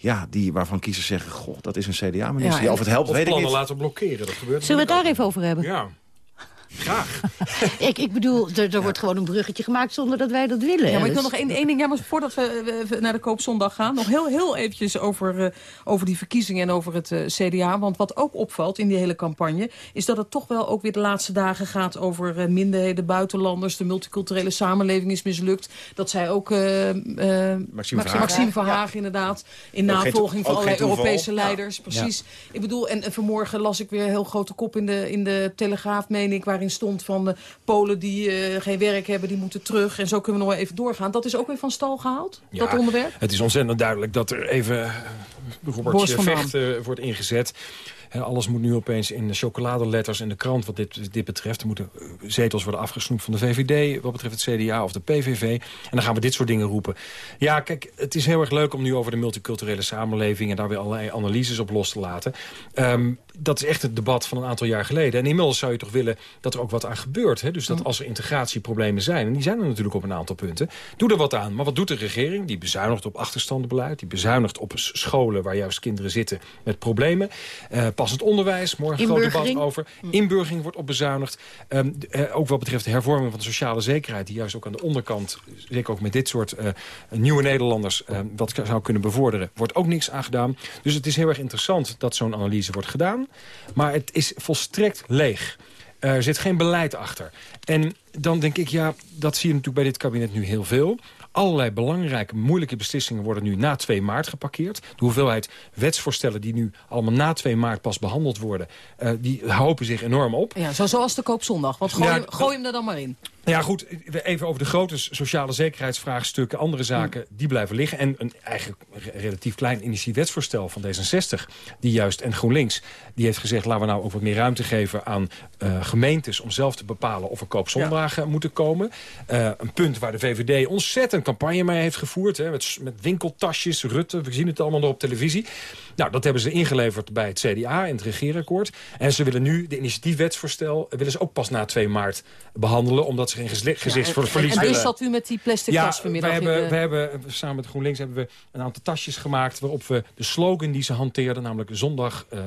Ja, die waarvan kiezers zeggen, goh, dat is een CDA-minister. Ja, Ja, of het helpt, Of weet ik plannen niet. laten blokkeren. Dat gebeurt Zullen we het daar even over hebben? Ja. Graag. ik, ik bedoel, er, er wordt gewoon een bruggetje gemaakt zonder dat wij dat willen. Ja, maar ik wil nog één, één ding. Ja, maar voordat we, we naar de koopzondag gaan... nog heel, heel eventjes over, uh, over die verkiezingen en over het uh, CDA. Want wat ook opvalt in die hele campagne... is dat het toch wel ook weer de laatste dagen gaat over uh, minderheden, buitenlanders. De multiculturele samenleving is mislukt. Dat zij ook Maxime, Maxime, inderdaad... in navolging van allerlei Europese leiders. Ja. Precies. Ja. Ik bedoel, en, en, vanmorgen las ik weer een heel grote kop in de, in de Telegraaf, meen ik... waarin stond van de Polen die geen werk hebben, die moeten terug. En zo kunnen we nog even doorgaan. Dat is ook weer van stal gehaald, ja, dat onderwerp? Het is ontzettend duidelijk dat er even Robertje Vecht uh, wordt ingezet. He, alles moet nu opeens in chocoladeletters in de krant wat dit, dit betreft. Er moeten zetels worden afgesnoept van de VVD wat betreft het CDA of de PVV. En dan gaan we dit soort dingen roepen. Ja, kijk, het is heel erg leuk om nu over de multiculturele samenleving... en daar weer allerlei analyses op los te laten. Um, dat is echt het debat van een aantal jaar geleden. En inmiddels zou je toch willen dat er ook wat aan gebeurt. Hè? Dus dat als er integratieproblemen zijn... en die zijn er natuurlijk op een aantal punten... doe er wat aan. Maar wat doet de regering? Die bezuinigt op achterstandenbeleid. Die bezuinigt op scholen waar juist kinderen zitten met problemen. Uh, passend onderwijs, morgen een groot debat over. Inburgering wordt op bezuinigd. Um, uh, ook wat betreft de hervorming van de sociale zekerheid... die juist ook aan de onderkant, zeker ook met dit soort uh, nieuwe Nederlanders... wat zou kunnen bevorderen, wordt ook niks aan gedaan. Dus het is heel erg interessant dat zo'n analyse wordt gedaan. Maar het is volstrekt leeg. Er zit geen beleid achter. En dan denk ik, ja, dat zie je natuurlijk bij dit kabinet nu heel veel. Allerlei belangrijke, moeilijke beslissingen worden nu na 2 maart geparkeerd. De hoeveelheid wetsvoorstellen die nu allemaal na 2 maart pas behandeld worden... Uh, die hopen zich enorm op. Ja, zo, zoals de koopzondag. Want gooi, ja, hem, gooi hem er dan maar in. Ja goed, even over de grote sociale zekerheidsvraagstukken. Andere zaken, die blijven liggen. En een eigenlijk relatief klein initiatiefwetsvoorstel van D66... die juist, en GroenLinks, die heeft gezegd... laten we nou ook wat meer ruimte geven aan uh, gemeentes... om zelf te bepalen of er koopzondagen ja. moeten komen. Uh, een punt waar de VVD ontzettend campagne mee heeft gevoerd. Hè, met, met winkeltasjes, Rutte, we zien het allemaal nog op televisie. Nou, dat hebben ze ingeleverd bij het CDA in het regeerakkoord. En ze willen nu de initiatiefwetsvoorstel... willen ze ook pas na 2 maart behandelen... omdat ze geen gezicht ja, voor verlies en, willen. En zat u met die plastic ja, tas vanmiddag? We hebben, de... we hebben, samen met GroenLinks hebben we een aantal tasjes gemaakt... waarop we de slogan die ze hanteerden, namelijk zondag... Uh,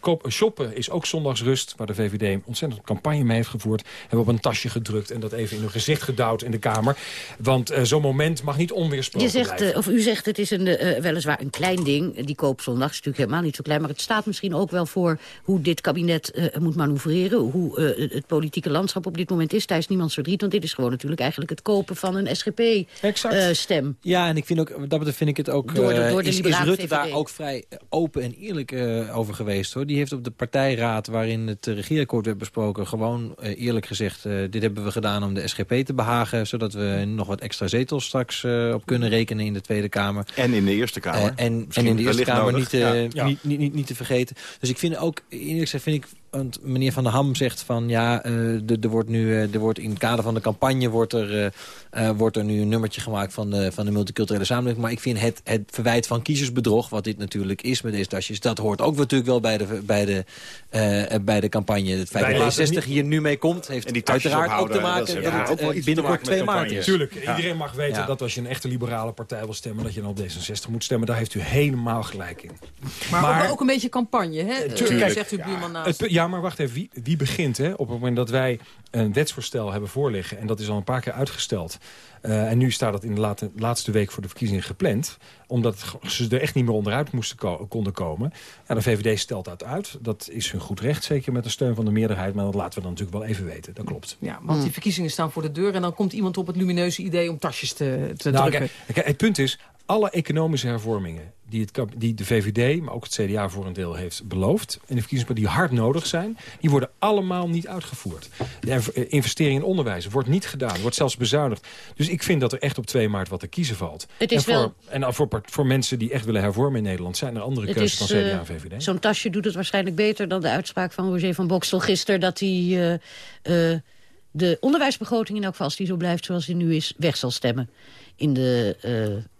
koop, shoppen is ook zondagsrust, waar de VVD ontzettend campagne mee heeft gevoerd... hebben we op een tasje gedrukt en dat even in hun gezicht gedouwd in de Kamer. Want uh, zo'n moment mag niet onweersproken Je zegt, blijven. Uh, of u zegt, het is een, uh, weliswaar een klein ding, die koopzondag is natuurlijk helemaal niet zo klein... maar het staat misschien ook wel voor hoe dit kabinet uh, moet manoeuvreren... hoe uh, het politieke landschap op dit moment is. Daar is niemands verdriet, want dit is gewoon natuurlijk eigenlijk het kopen van een SGP-stem. Uh, ja, en ik vind ook, dat vind ik het ook... Door de, door de is, is Rutte VVD. daar ook vrij open en eerlijk uh, over geweest. hoor. Die heeft op de partijraad waarin het regeerakkoord werd besproken... gewoon uh, eerlijk gezegd, uh, dit hebben we gedaan om de SGP te behagen... zodat we nog wat extra zetels straks op kunnen rekenen in de Tweede Kamer. En in de Eerste Kamer. en, en in de Eerste Kamer nodig. niet, Ja. ja. niet, niet, niet, niet te vergeten. Dus ik vind ook, eerlijk gezegd vind ik... Want meneer Van der Ham zegt van ja, uh, er wordt nu uh, er wordt in het kader van de campagne wordt er, uh, wordt er nu een nummertje gemaakt van de, van de multiculturele samenleving. Maar ik vind het, het verwijt van kiezersbedrog, wat dit natuurlijk is met deze tasjes, dat hoort ook natuurlijk wel bij de, bij de, bij de campagne. Het feit dat D60 hier nu mee komt, heeft en die uiteraard ophouden, ook te maken dat, het ook wel iets binnenkort te maken 2 met maart is. Tuurlijk, Ja. iedereen mag weten Ja. dat als je een echte liberale partij wil stemmen... dat je dan op D66 moet stemmen. Daar heeft u helemaal gelijk in. Maar, ook, ook een beetje campagne, hè? Tuurlijk. Zegt uw buurman naast. Het ja, maar wacht even. Wie, wie begint hè, op het moment dat wij een wetsvoorstel hebben voorliggen... en dat is al een paar keer uitgesteld... Uh, en nu staat het in de late, laatste week voor de verkiezingen gepland. Omdat ze er echt niet meer onderuit moesten ko konden komen. Ja, de VVD stelt dat uit. Dat is hun goed recht, zeker met de steun van de meerderheid. Maar dat laten we dan natuurlijk wel even weten. Dat klopt. Ja, want die verkiezingen staan voor de deur... en dan komt iemand op het lumineuze idee om tasjes te, te Nou, drukken. kijk, het punt is, alle economische hervormingen die, het, die de VVD, maar ook het CDA voor een deel heeft beloofd... in de verkiezingen die hard nodig zijn, die worden allemaal niet uitgevoerd. De eh, investering in onderwijs wordt niet gedaan, wordt zelfs bezuinigd. Dus ik vind dat er echt op 2 maart wat te kiezen valt. Het is en voor, wel- en voor, voor mensen die echt willen hervormen in Nederland... zijn er andere Het keuzes is, dan CDA eh, en VVD. Zo'n tasje doet het waarschijnlijk beter dan de uitspraak van Roger van Bokstel gisteren... dat hij eh, de onderwijsbegroting in elk geval, als die zo blijft zoals die nu is, weg zal stemmen. In de,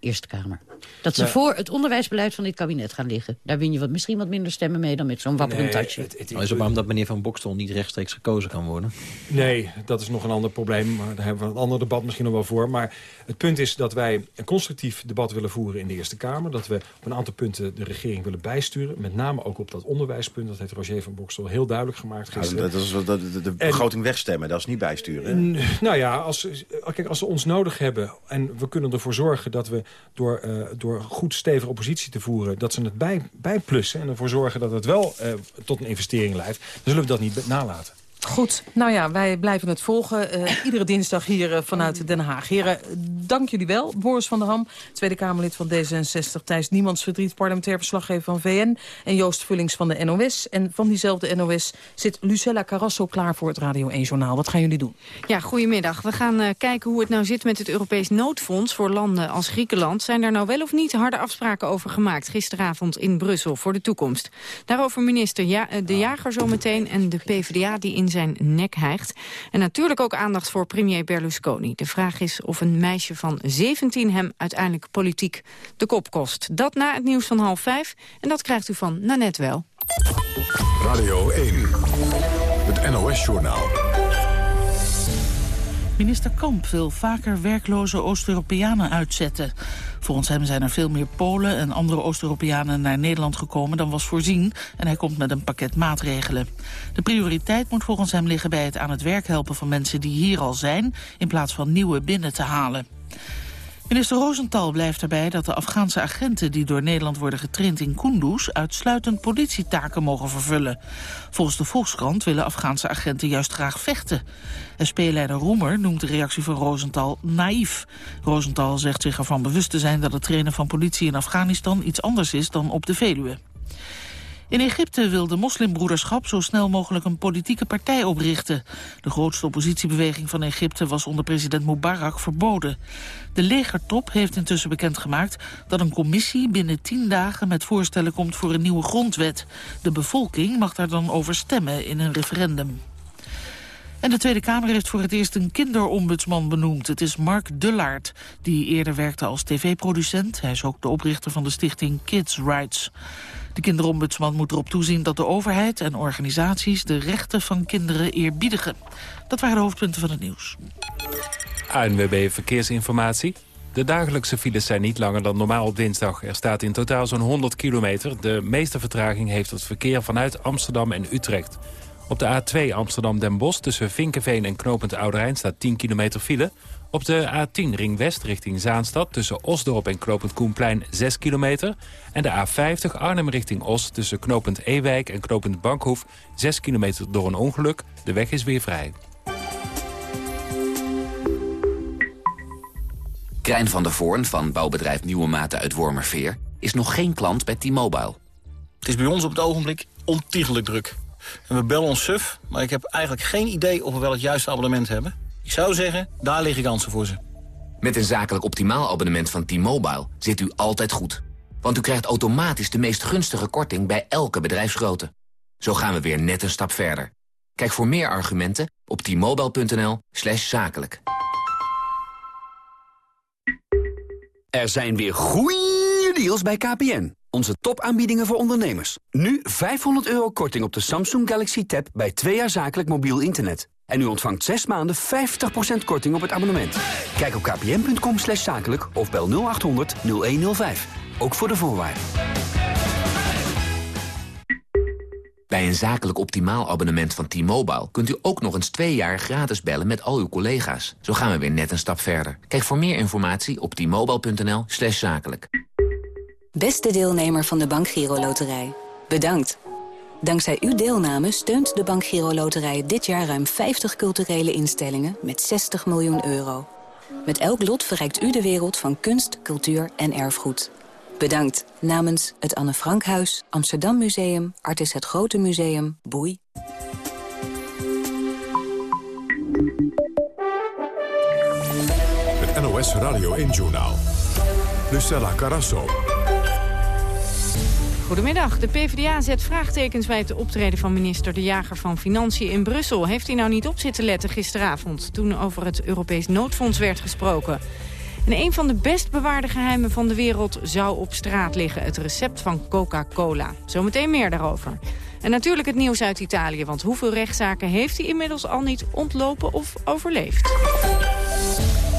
Eerste Kamer. Dat ze Nou- voor het onderwijsbeleid van dit kabinet gaan liggen. Daar win je wat, misschien wat minder stemmen mee dan met zo'n wapperend touchje. Nou, is het maar omdat meneer Van Bokstel niet rechtstreeks gekozen kan worden? Nee, dat is nog een ander probleem. Maar daar hebben we een ander debat misschien nog wel voor. Maar het punt is dat wij een constructief debat willen voeren in de Eerste Kamer. Dat we op een aantal punten de regering willen bijsturen. Met name ook op dat onderwijspunt. Dat heeft Roger van Bokstel heel duidelijk gemaakt gisteren. dat is wat- dat- de, de begroting wegstemmen, dat is niet bijsturen. hè? Nou ja, als, kijk, als ze ons nodig hebben en we kunnen ervoor zorgen dat we door, eh, door goed stevige oppositie te voeren, dat ze het bij, bijplussen en ervoor zorgen dat het wel eh, tot een investering leidt, dan zullen we dat niet nalaten. Goed, nou ja, wij blijven het volgen. eh, iedere dinsdag hier eh, vanuit Den Haag. Heren, dank jullie wel. Boris van der Ham, Tweede Kamerlid van D66. Thijs Niemands Verdriet, parlementair verslaggever van VN. En Joost Vullings van de NOS. En van diezelfde NOS zit Lucella Carrasso klaar voor het Radio 1-journaal. Wat gaan jullie doen? Ja, goedemiddag. We gaan eh, kijken hoe het nou zit met het Europees noodfonds voor landen als Griekenland. Zijn daar nou wel of niet harde afspraken over gemaakt gisteravond in Brussel voor de toekomst? Daarover minister ja, De Jager zometeen en de PvdA die in zijn nek hijgt. En natuurlijk ook aandacht voor premier Berlusconi. De vraag is of een meisje van 17 hem uiteindelijk politiek de kop kost. Dat na het nieuws van half vijf en dat krijgt u van Nanette wel. Radio 1, het NOS-journaal. Minister Kamp wil vaker werkloze Oost-Europeanen uitzetten. Volgens hem zijn er veel meer Polen en andere Oost-Europeanen naar Nederland gekomen dan was voorzien. En hij komt met een pakket maatregelen. De prioriteit moet volgens hem liggen bij het aan het werk helpen van mensen die hier al zijn, in plaats van nieuwe binnen te halen. Minister Rosenthal blijft erbij dat de Afghaanse agenten die door Nederland worden getraind in Kunduz uitsluitend politietaken mogen vervullen. Volgens de Volkskrant willen Afghaanse agenten juist graag vechten. SP-leider Roemer noemt de reactie van Rosenthal naïef. Rosenthal zegt zich ervan bewust te zijn dat het trainen van politie in Afghanistan iets anders is dan op de Veluwe. In Egypte wil de moslimbroederschap zo snel mogelijk een politieke partij oprichten. De grootste oppositiebeweging van Egypte was onder president Mubarak verboden. De legertop heeft intussen bekendgemaakt dat een commissie binnen tien dagen met voorstellen komt voor een nieuwe grondwet. De bevolking mag daar dan over stemmen in een referendum. En de Tweede Kamer heeft voor het eerst een kinderombudsman benoemd. Het is Mark Dullaert, die eerder werkte als tv-producent. Hij is ook de oprichter van de stichting Kids Rights. De kinderombudsman moet erop toezien dat de overheid en organisaties... de rechten van kinderen eerbiedigen. Dat waren de hoofdpunten van het nieuws. ANWB Verkeersinformatie. De dagelijkse files zijn niet langer dan normaal op dinsdag. Er staat in totaal zo'n 100 kilometer. De meeste vertraging heeft het verkeer vanuit Amsterdam en Utrecht. Op de A2 Amsterdam-Den Bosch tussen Vinkenveen en Knopend Ouderijn staat 10 kilometer file. Op de A10 Ring West richting Zaanstad tussen Osdorp en Knopend Koenplein 6 kilometer. En de A50 Arnhem richting Os tussen Knopend Ewijk en Knopend Bankhoef 6 kilometer door een ongeluk. De weg is weer vrij. Krijn van der Voorn van bouwbedrijf Nieuwe Maten uit Wormerveer... is nog geen klant bij T-Mobile. Het is bij ons op het ogenblik ontiegelijk druk. En we bellen ons suf, maar ik heb eigenlijk geen idee of we wel het juiste abonnement hebben. Ik zou zeggen, daar liggen kansen voor ze. Met een zakelijk optimaal abonnement van T-Mobile zit u altijd goed. Want u krijgt automatisch de meest gunstige korting bij elke bedrijfsgrootte. Zo gaan we weer net een stap verder. Kijk voor meer argumenten op t-mobile.nl slash zakelijk. Er zijn weer goeie deals bij KPN. Onze topaanbiedingen voor ondernemers. Nu 500 euro korting op de Samsung Galaxy Tab bij twee jaar zakelijk mobiel internet. En u ontvangt 6 maanden 50% korting op het abonnement. Kijk op kpn.com slash zakelijk of bel 0800 0105. Ook voor de voorwaarden. Bij een zakelijk optimaal abonnement van T-Mobile... kunt u ook nog eens twee jaar gratis bellen met al uw collega's. Zo gaan we weer net een stap verder. Kijk voor meer informatie op t-mobile.nl slash zakelijk. Beste deelnemer van de Bank Giro Loterij, bedankt. Dankzij uw deelname steunt de Bank Giro Loterij dit jaar ruim 50 culturele instellingen met 60 miljoen euro. Met elk lot verrijkt u de wereld van kunst, cultuur en erfgoed. Bedankt namens het Anne Frankhuis, Amsterdam Museum, Artis het Grote Museum, Boei. Het NOS Radio 1-journaal. Lucella Carasso. Goedemiddag. De PvdA zet vraagtekens bij het optreden van minister De Jager van Financiën in Brussel. Heeft hij nou niet op zitten letten gisteravond toen over het Europees noodfonds werd gesproken? En een van de best bewaarde geheimen van de wereld zou op straat liggen. Het recept van Coca-Cola. Zometeen meer daarover. En natuurlijk het nieuws uit Italië, want hoeveel rechtszaken heeft hij inmiddels al niet ontlopen of overleefd?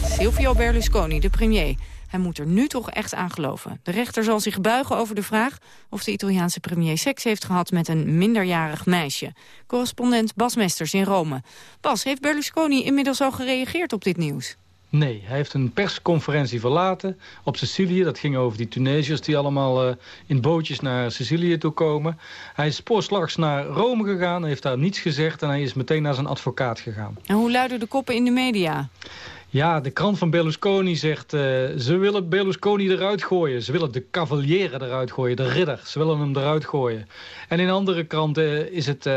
Silvio Berlusconi, de premier. Hij moet er nu toch echt aan geloven. De rechter zal zich buigen over de vraag of de Italiaanse premier seks heeft gehad met een minderjarig meisje. Correspondent Bas Mesters in Rome. Bas, heeft Berlusconi inmiddels al gereageerd op dit nieuws? Nee, hij heeft een persconferentie verlaten op Sicilië. Dat ging over die Tunesiërs die allemaal uh, in bootjes naar Sicilië toe komen. Hij is spoorslags naar Rome gegaan, heeft daar niets gezegd... en hij is meteen naar zijn advocaat gegaan. En hoe luiden de koppen in de media? Ja, de krant van Berlusconi zegt... Uh, ze willen Berlusconi eruit gooien. Ze willen de cavaliere eruit gooien, de ridder. Ze willen hem eruit gooien. En in andere kranten is het uh,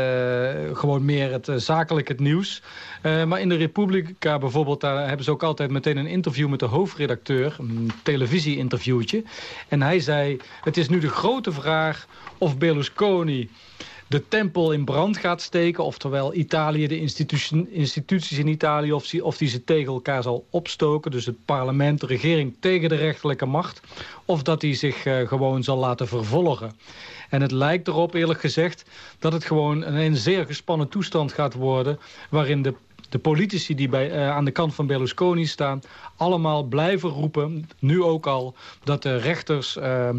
gewoon meer het uh, zakelijk het nieuws. maar in de Republica bijvoorbeeld... daar hebben ze ook altijd meteen een interview met de hoofdredacteur. Een televisie-interviewtje. En hij zei... het is nu de grote vraag of Berlusconi de tempel in brand gaat steken. Oftewel Italië, de instituties in Italië, of, die, ze tegen elkaar zal opstoken. Dus het parlement, de regering tegen de rechterlijke macht. Of dat hij zich uh, gewoon zal laten vervolgen. En het lijkt erop, eerlijk gezegd, dat het gewoon een zeer gespannen toestand gaat worden... waarin de de politici die bij, uh, aan de kant van Berlusconi staan... allemaal blijven roepen, nu ook al, dat de rechters... Uh,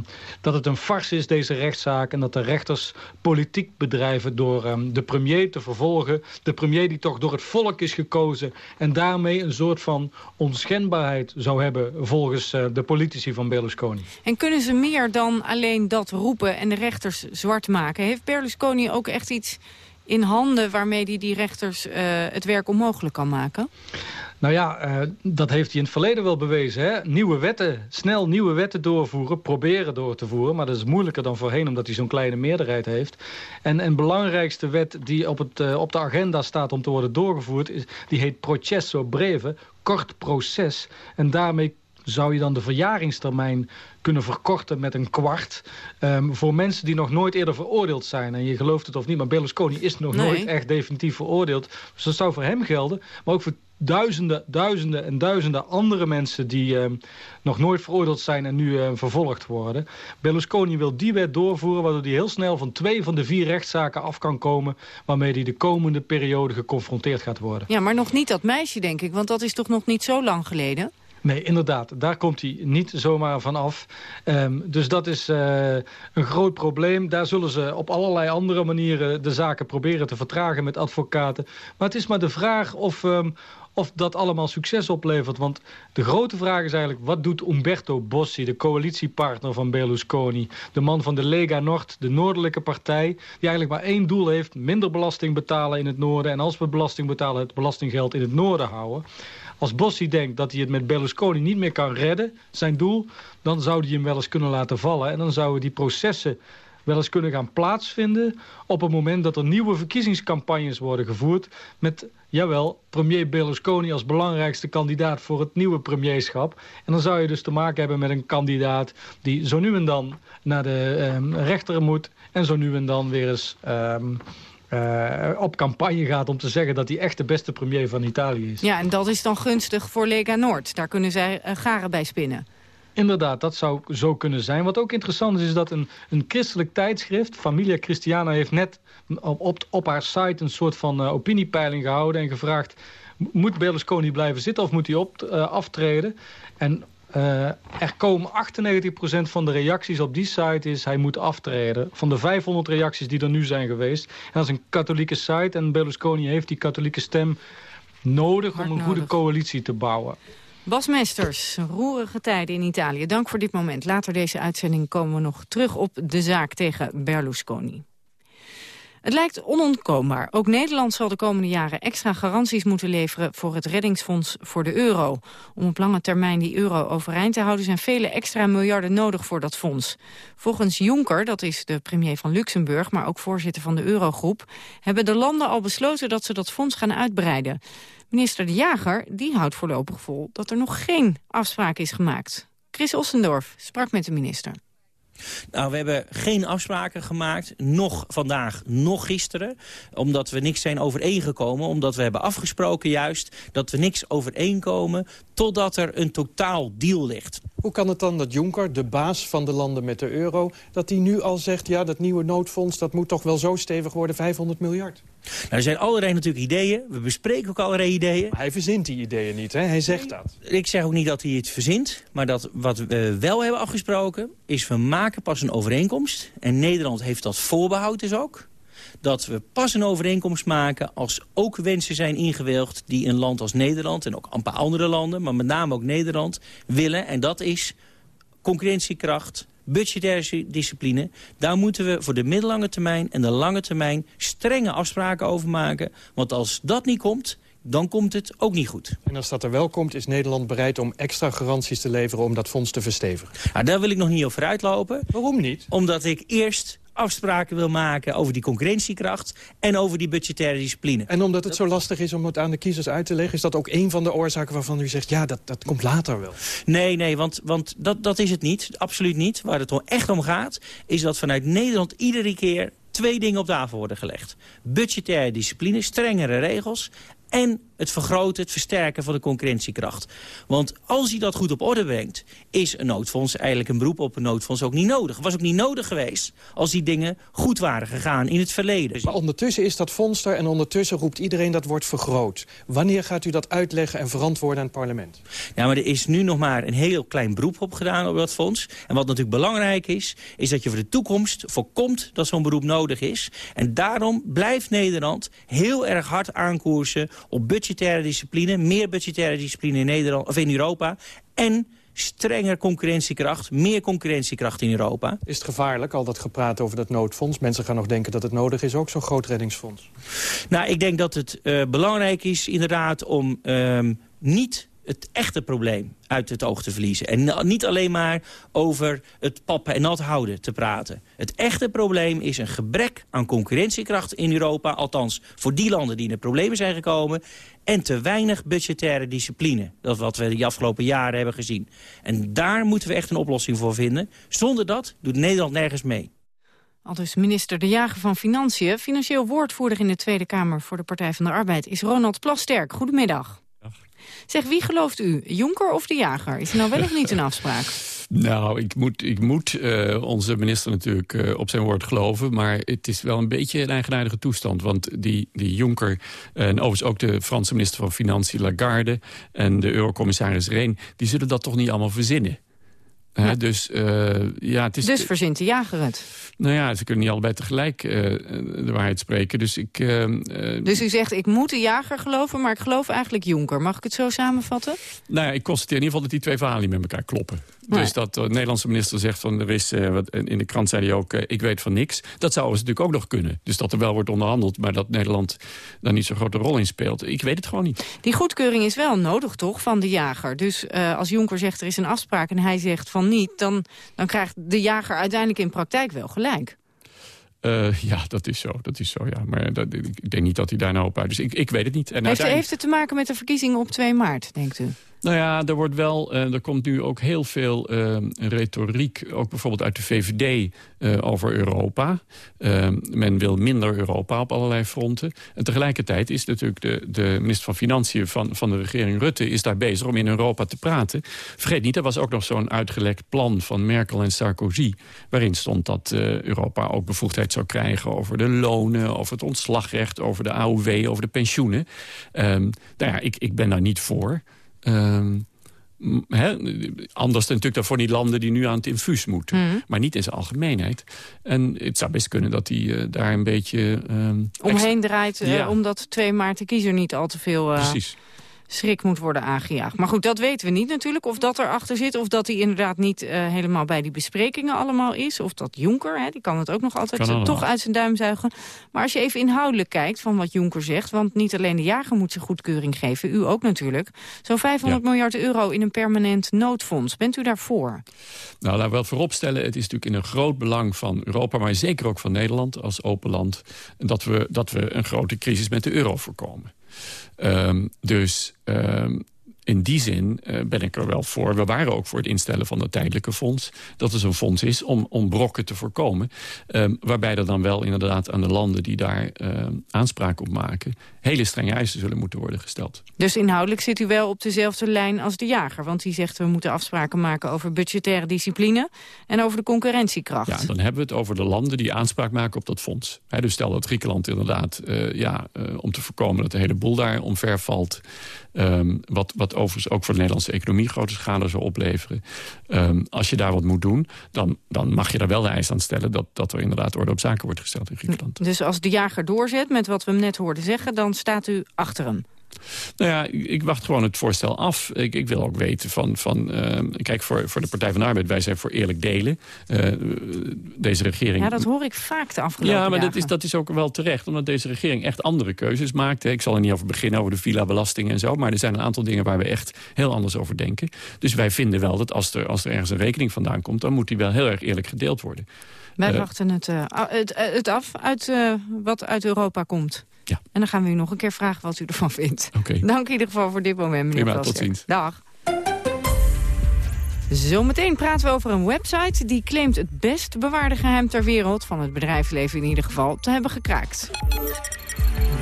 dat het een farce is, deze rechtszaak... en dat de rechters politiek bedrijven door um, de premier te vervolgen. De premier die toch door het volk is gekozen... en daarmee een soort van onschendbaarheid zou hebben... volgens uh, de politici van Berlusconi. En kunnen ze meer dan alleen dat roepen en de rechters zwart maken? Heeft Berlusconi ook echt iets in handen waarmee hij die rechters uh, het werk onmogelijk kan maken? Nou ja, uh, dat heeft hij in het verleden wel bewezen. Hè? Nieuwe wetten, snel nieuwe wetten doorvoeren, proberen door te voeren. Maar dat is moeilijker dan voorheen, omdat hij zo'n kleine meerderheid heeft. En een belangrijkste wet die op, het, uh, op de agenda staat om te worden doorgevoerd... Is, die heet Processo Breve, kort proces. En daarmee zou je dan de verjaringstermijn kunnen verkorten met een kwart. Um, voor mensen die nog nooit eerder veroordeeld zijn. En je gelooft het of niet, maar Berlusconi is nog nee. nooit echt definitief veroordeeld. Dus dat zou voor hem gelden, maar ook voor duizenden, duizenden en duizenden andere mensen... die uh, nog nooit veroordeeld zijn en nu uh, vervolgd worden. Berlusconi wil die wet doorvoeren... waardoor hij heel snel van twee van de vier rechtszaken af kan komen... waarmee hij de komende periode geconfronteerd gaat worden. Ja, maar nog niet dat meisje, denk ik. Want dat is toch nog niet zo lang geleden? Nee, inderdaad. Daar komt hij niet zomaar van af. Um, dus dat is uh, een groot probleem. Daar zullen ze op allerlei andere manieren de zaken proberen te vertragen met advocaten. Maar het is maar de vraag of, um, of dat allemaal succes oplevert. Want de grote vraag is eigenlijk... wat doet Umberto Bossi, de coalitiepartner van Berlusconi... de man van de Lega Nord, de noordelijke partij... die eigenlijk maar één doel heeft... minder belasting betalen in het noorden... en als we belasting betalen, het belastinggeld in het noorden houden... Als Bossi denkt dat hij het met Berlusconi niet meer kan redden, zijn doel... dan zou hij hem wel eens kunnen laten vallen. En dan zouden die processen wel eens kunnen gaan plaatsvinden... op het moment dat er nieuwe verkiezingscampagnes worden gevoerd... met, jawel, premier Berlusconi als belangrijkste kandidaat voor het nieuwe premierschap. En dan zou je dus te maken hebben met een kandidaat... die zo nu en dan naar de um, rechter moet... en zo nu en dan weer eens... Um, uh, op campagne gaat om te zeggen dat hij echt de beste premier van Italië is. Ja, en dat is dan gunstig voor Lega Noord. Daar kunnen zij uh, garen bij spinnen. Inderdaad, dat zou zo kunnen zijn. Wat ook interessant is, is dat een, een christelijk tijdschrift... Familia Christiana heeft net op, op, op haar site een soort van uh, opiniepeiling gehouden... en gevraagd, moet Berlusconi blijven zitten of moet hij op, aftreden? En uh, er komen 98% van de reacties op die site is hij moet aftreden. Van de 500 reacties die er nu zijn geweest. En dat is een katholieke site en Berlusconi heeft die katholieke stem nodig Hard om een nodig. goede coalitie te bouwen. Bas Mesters, roerige tijden in Italië. Dank voor dit moment. Later deze uitzending komen we nog terug op de zaak tegen Berlusconi. Het lijkt onontkoombaar. Ook Nederland zal de komende jaren extra garanties moeten leveren voor het reddingsfonds voor de euro. Om op lange termijn die euro overeind te houden zijn vele extra miljarden nodig voor dat fonds. Volgens Juncker, dat is de premier van Luxemburg, maar ook voorzitter van de eurogroep, hebben de landen al besloten dat ze dat fonds gaan uitbreiden. Minister De Jager die houdt voorlopig vol dat er nog geen afspraak is gemaakt. Chris Ossendorf sprak met de minister. Nou, we hebben geen afspraken gemaakt, nog vandaag, nog gisteren. Omdat we niks zijn overeengekomen. Omdat we hebben afgesproken juist dat we niks overeenkomen... totdat er een totaal deal ligt. Hoe kan het dan dat Juncker, de baas van de landen met de euro... dat hij nu al zegt, ja, dat nieuwe noodfonds... dat moet toch wel zo stevig worden, 500 miljard? Nou, er zijn allerlei natuurlijk ideeën. We bespreken ook allerlei ideeën. Maar hij verzint die ideeën niet, hè? Hij zegt dat. Ik zeg ook niet dat hij het verzint. Maar dat wat we wel hebben afgesproken... is we maken pas een overeenkomst. En Nederland heeft dat voorbehoud dus ook dat we pas een overeenkomst maken als ook wensen zijn ingewilgd... die een land als Nederland en ook een paar andere landen... maar met name ook Nederland willen. En dat is concurrentiekracht, budgettaire discipline. Daar moeten we voor de middellange termijn en de lange termijn... strenge afspraken over maken. Want als dat niet komt, dan komt het ook niet goed. En als dat er wel komt, is Nederland bereid om extra garanties te leveren... om dat fonds te verstevigen? Nou, daar wil ik nog niet over uitlopen. Waarom niet? Omdat ik eerst afspraken wil maken over die concurrentiekracht... en over die budgettaire discipline. En omdat het zo lastig is om het aan de kiezers uit te leggen... is dat ook een van de oorzaken waarvan u zegt... ja, dat, dat komt later wel? Nee, nee, want, want dat, dat is het niet. Absoluut niet. Waar het echt om gaat, is dat vanuit Nederland iedere keer twee dingen op tafel worden gelegd. Budgettaire discipline, strengere regels en het vergroten, het versterken van de concurrentiekracht. Want als hij dat goed op orde brengt... is een noodfonds, eigenlijk een beroep op een noodfonds, ook niet nodig. Het was ook niet nodig geweest als die dingen goed waren gegaan in het verleden. Maar ondertussen is dat fonds er en ondertussen roept iedereen dat wordt vergroot. Wanneer gaat u dat uitleggen en verantwoorden aan het parlement? Ja, maar er is nu nog maar een heel klein beroep op gedaan op dat fonds. En wat natuurlijk belangrijk is, is dat je voor de toekomst voorkomt dat zo'n beroep nodig is. En daarom blijft Nederland heel erg hard aankoersen op budgettaire discipline, meer budgettaire discipline in, Nederland, of in Europa... en strenger concurrentiekracht, meer concurrentiekracht in Europa. Is het gevaarlijk, al dat gepraat over dat noodfonds? Mensen gaan nog denken dat het nodig is, ook zo'n groot reddingsfonds. Nou, ik denk dat het uh, belangrijk is inderdaad om uh, niet het echte probleem uit het oog te verliezen. En niet alleen maar over het pappen en nat houden te praten. Het echte probleem is een gebrek aan concurrentiekracht in Europa. Althans, voor die landen die in de problemen zijn gekomen. En te weinig budgettaire discipline. Dat is wat we de afgelopen jaren hebben gezien. En daar moeten we echt een oplossing voor vinden. Zonder dat doet Nederland nergens mee. Al dus minister De Jager van Financiën. Financieel woordvoerder in de Tweede Kamer voor de Partij van de Arbeid is Ronald Plasterk. Goedemiddag. Zeg, wie gelooft u? Jonker of de jager? Is er nou wel of niet een afspraak? Nou, ik moet, ik moet uh, onze minister natuurlijk uh, op zijn woord geloven. Maar het is wel een beetje een eigenaardige toestand. Want die, die Jonker en overigens ook de Franse minister van Financiën Lagarde... en de eurocommissaris Reen, die zullen dat toch niet allemaal verzinnen. Ja. dus, uh, ja, het is, dus verzint de jager het? Nou ja, ze kunnen niet allebei tegelijk uh, de waarheid spreken. Dus, ik, uh, dus u zegt, ik moet de jager geloven, maar ik geloof eigenlijk Jonker. Mag ik het zo samenvatten? Nou ja, ik constateer in ieder geval dat die twee verhalen niet met elkaar kloppen. Dus dat de Nederlandse minister zegt van er is, uh, wat, in de krant zei hij ook, uh, ik weet van niks. Dat zou natuurlijk ook nog kunnen. Dus dat er wel wordt onderhandeld, maar dat Nederland daar niet zo'n grote rol in speelt. Ik weet het gewoon niet. Die goedkeuring is wel nodig toch van de jager. Dus uh, als Jonker zegt er is een afspraak en hij zegt van niet, dan, dan krijgt de jager uiteindelijk in praktijk wel gelijk. Uh, ja, dat is zo. Dat is zo ja. Maar dat, ik denk niet dat hij daar nou op uit. Dus ik, ik weet het niet. En heeft, uiteindelijk... heeft het te maken met de verkiezingen op 2 maart, denkt u? Nou ja, er wordt wel, uh, er komt nu ook heel veel uh, retoriek, ook bijvoorbeeld uit de VVD, uh, over Europa. men wil minder Europa op allerlei fronten. En tegelijkertijd is natuurlijk de, de minister van Financiën van, van de regering Rutte is daar bezig om in Europa te praten. Vergeet niet, er was ook nog zo'n uitgelekt plan van Merkel en Sarkozy, waarin stond dat Europa ook bevoegdheid zou krijgen over de lonen, over het ontslagrecht, over de AOW, over de pensioenen. nou ja, ik, ik ben daar niet voor. Um, He, anders natuurlijk dan voor die landen die nu aan het infuus moeten. Mm. Maar niet in zijn algemeenheid. En het zou best kunnen dat hij uh, daar een beetje... Um, Omheen draait, uh, ja. omdat 2 maart de kiezer niet al te veel... Uh, Precies schrik moet worden aangejaagd. Maar goed, dat weten we niet natuurlijk. Of dat erachter zit, of dat hij inderdaad niet uh, helemaal bij die besprekingen allemaal is. Of dat Jonker, hè, die kan het ook nog altijd uh, toch uit zijn duim zuigen. Maar als je even inhoudelijk kijkt van wat Jonker zegt... want niet alleen de jager moet zijn goedkeuring geven, u ook natuurlijk. Zo'n 500 ja. miljard euro in een permanent noodfonds. Bent u daarvoor? Nou, laten we wel vooropstellen. Het is natuurlijk in een groot belang van Europa... maar zeker ook van Nederland als open land... dat we, dat we een grote crisis met de euro voorkomen. Um, dus um, in die zin eh, ben ik er wel voor. We waren ook voor het instellen van dat tijdelijke fonds. Dat er zo'n fonds is om, om brokken te voorkomen. Ehm, waarbij er dan wel inderdaad aan de landen die daar ehm, aanspraak op maken... hele strenge eisen zullen moeten worden gesteld. Dus inhoudelijk zit u wel op dezelfde lijn als de jager. Want die zegt we moeten afspraken maken over budgettaire discipline... en over de concurrentiekracht. Ja, dan hebben we het over de landen die aanspraak maken op dat fonds. dus stel dat Griekenland inderdaad, eh, ja, eh, om te voorkomen dat de hele boel daar omver valt... Ehm, wat, wat overigens ook voor de Nederlandse economie grote schade zou opleveren. Ehm, als je daar wat moet doen, dan, dan mag je daar wel de eis aan stellen... Dat, dat er inderdaad orde op zaken wordt gesteld in Griekenland. Dus als de jager doorzet met wat we hem net hoorden zeggen... dan staat u achter hem? Nou ja, ik wacht gewoon het voorstel af. Ik, ik wil ook weten van... van uh, kijk, voor, voor de Partij van de Arbeid, wij zijn voor eerlijk delen. Uh, deze regering... Ja, dat hoor ik vaak de afgelopen Ja, maar dat is, dat is ook wel terecht. Omdat deze regering echt andere keuzes maakt. Ik zal er niet over beginnen, over de villa-belasting en zo. Maar er zijn een aantal dingen waar we echt heel anders over denken. Dus wij vinden wel dat als er, als er ergens een rekening vandaan komt... dan moet die wel heel erg eerlijk gedeeld worden. Wij wachten het, uh, het, het, af uit wat uit Europa komt. Ja. En dan gaan we u nog een keer vragen wat u ervan vindt. Okay. Dank in ieder geval voor dit moment, meneer Prima, tot ziens. Dag. Zometeen praten we over een website die claimt het best bewaarde geheim ter wereld... van het bedrijfsleven in ieder geval, te hebben gekraakt.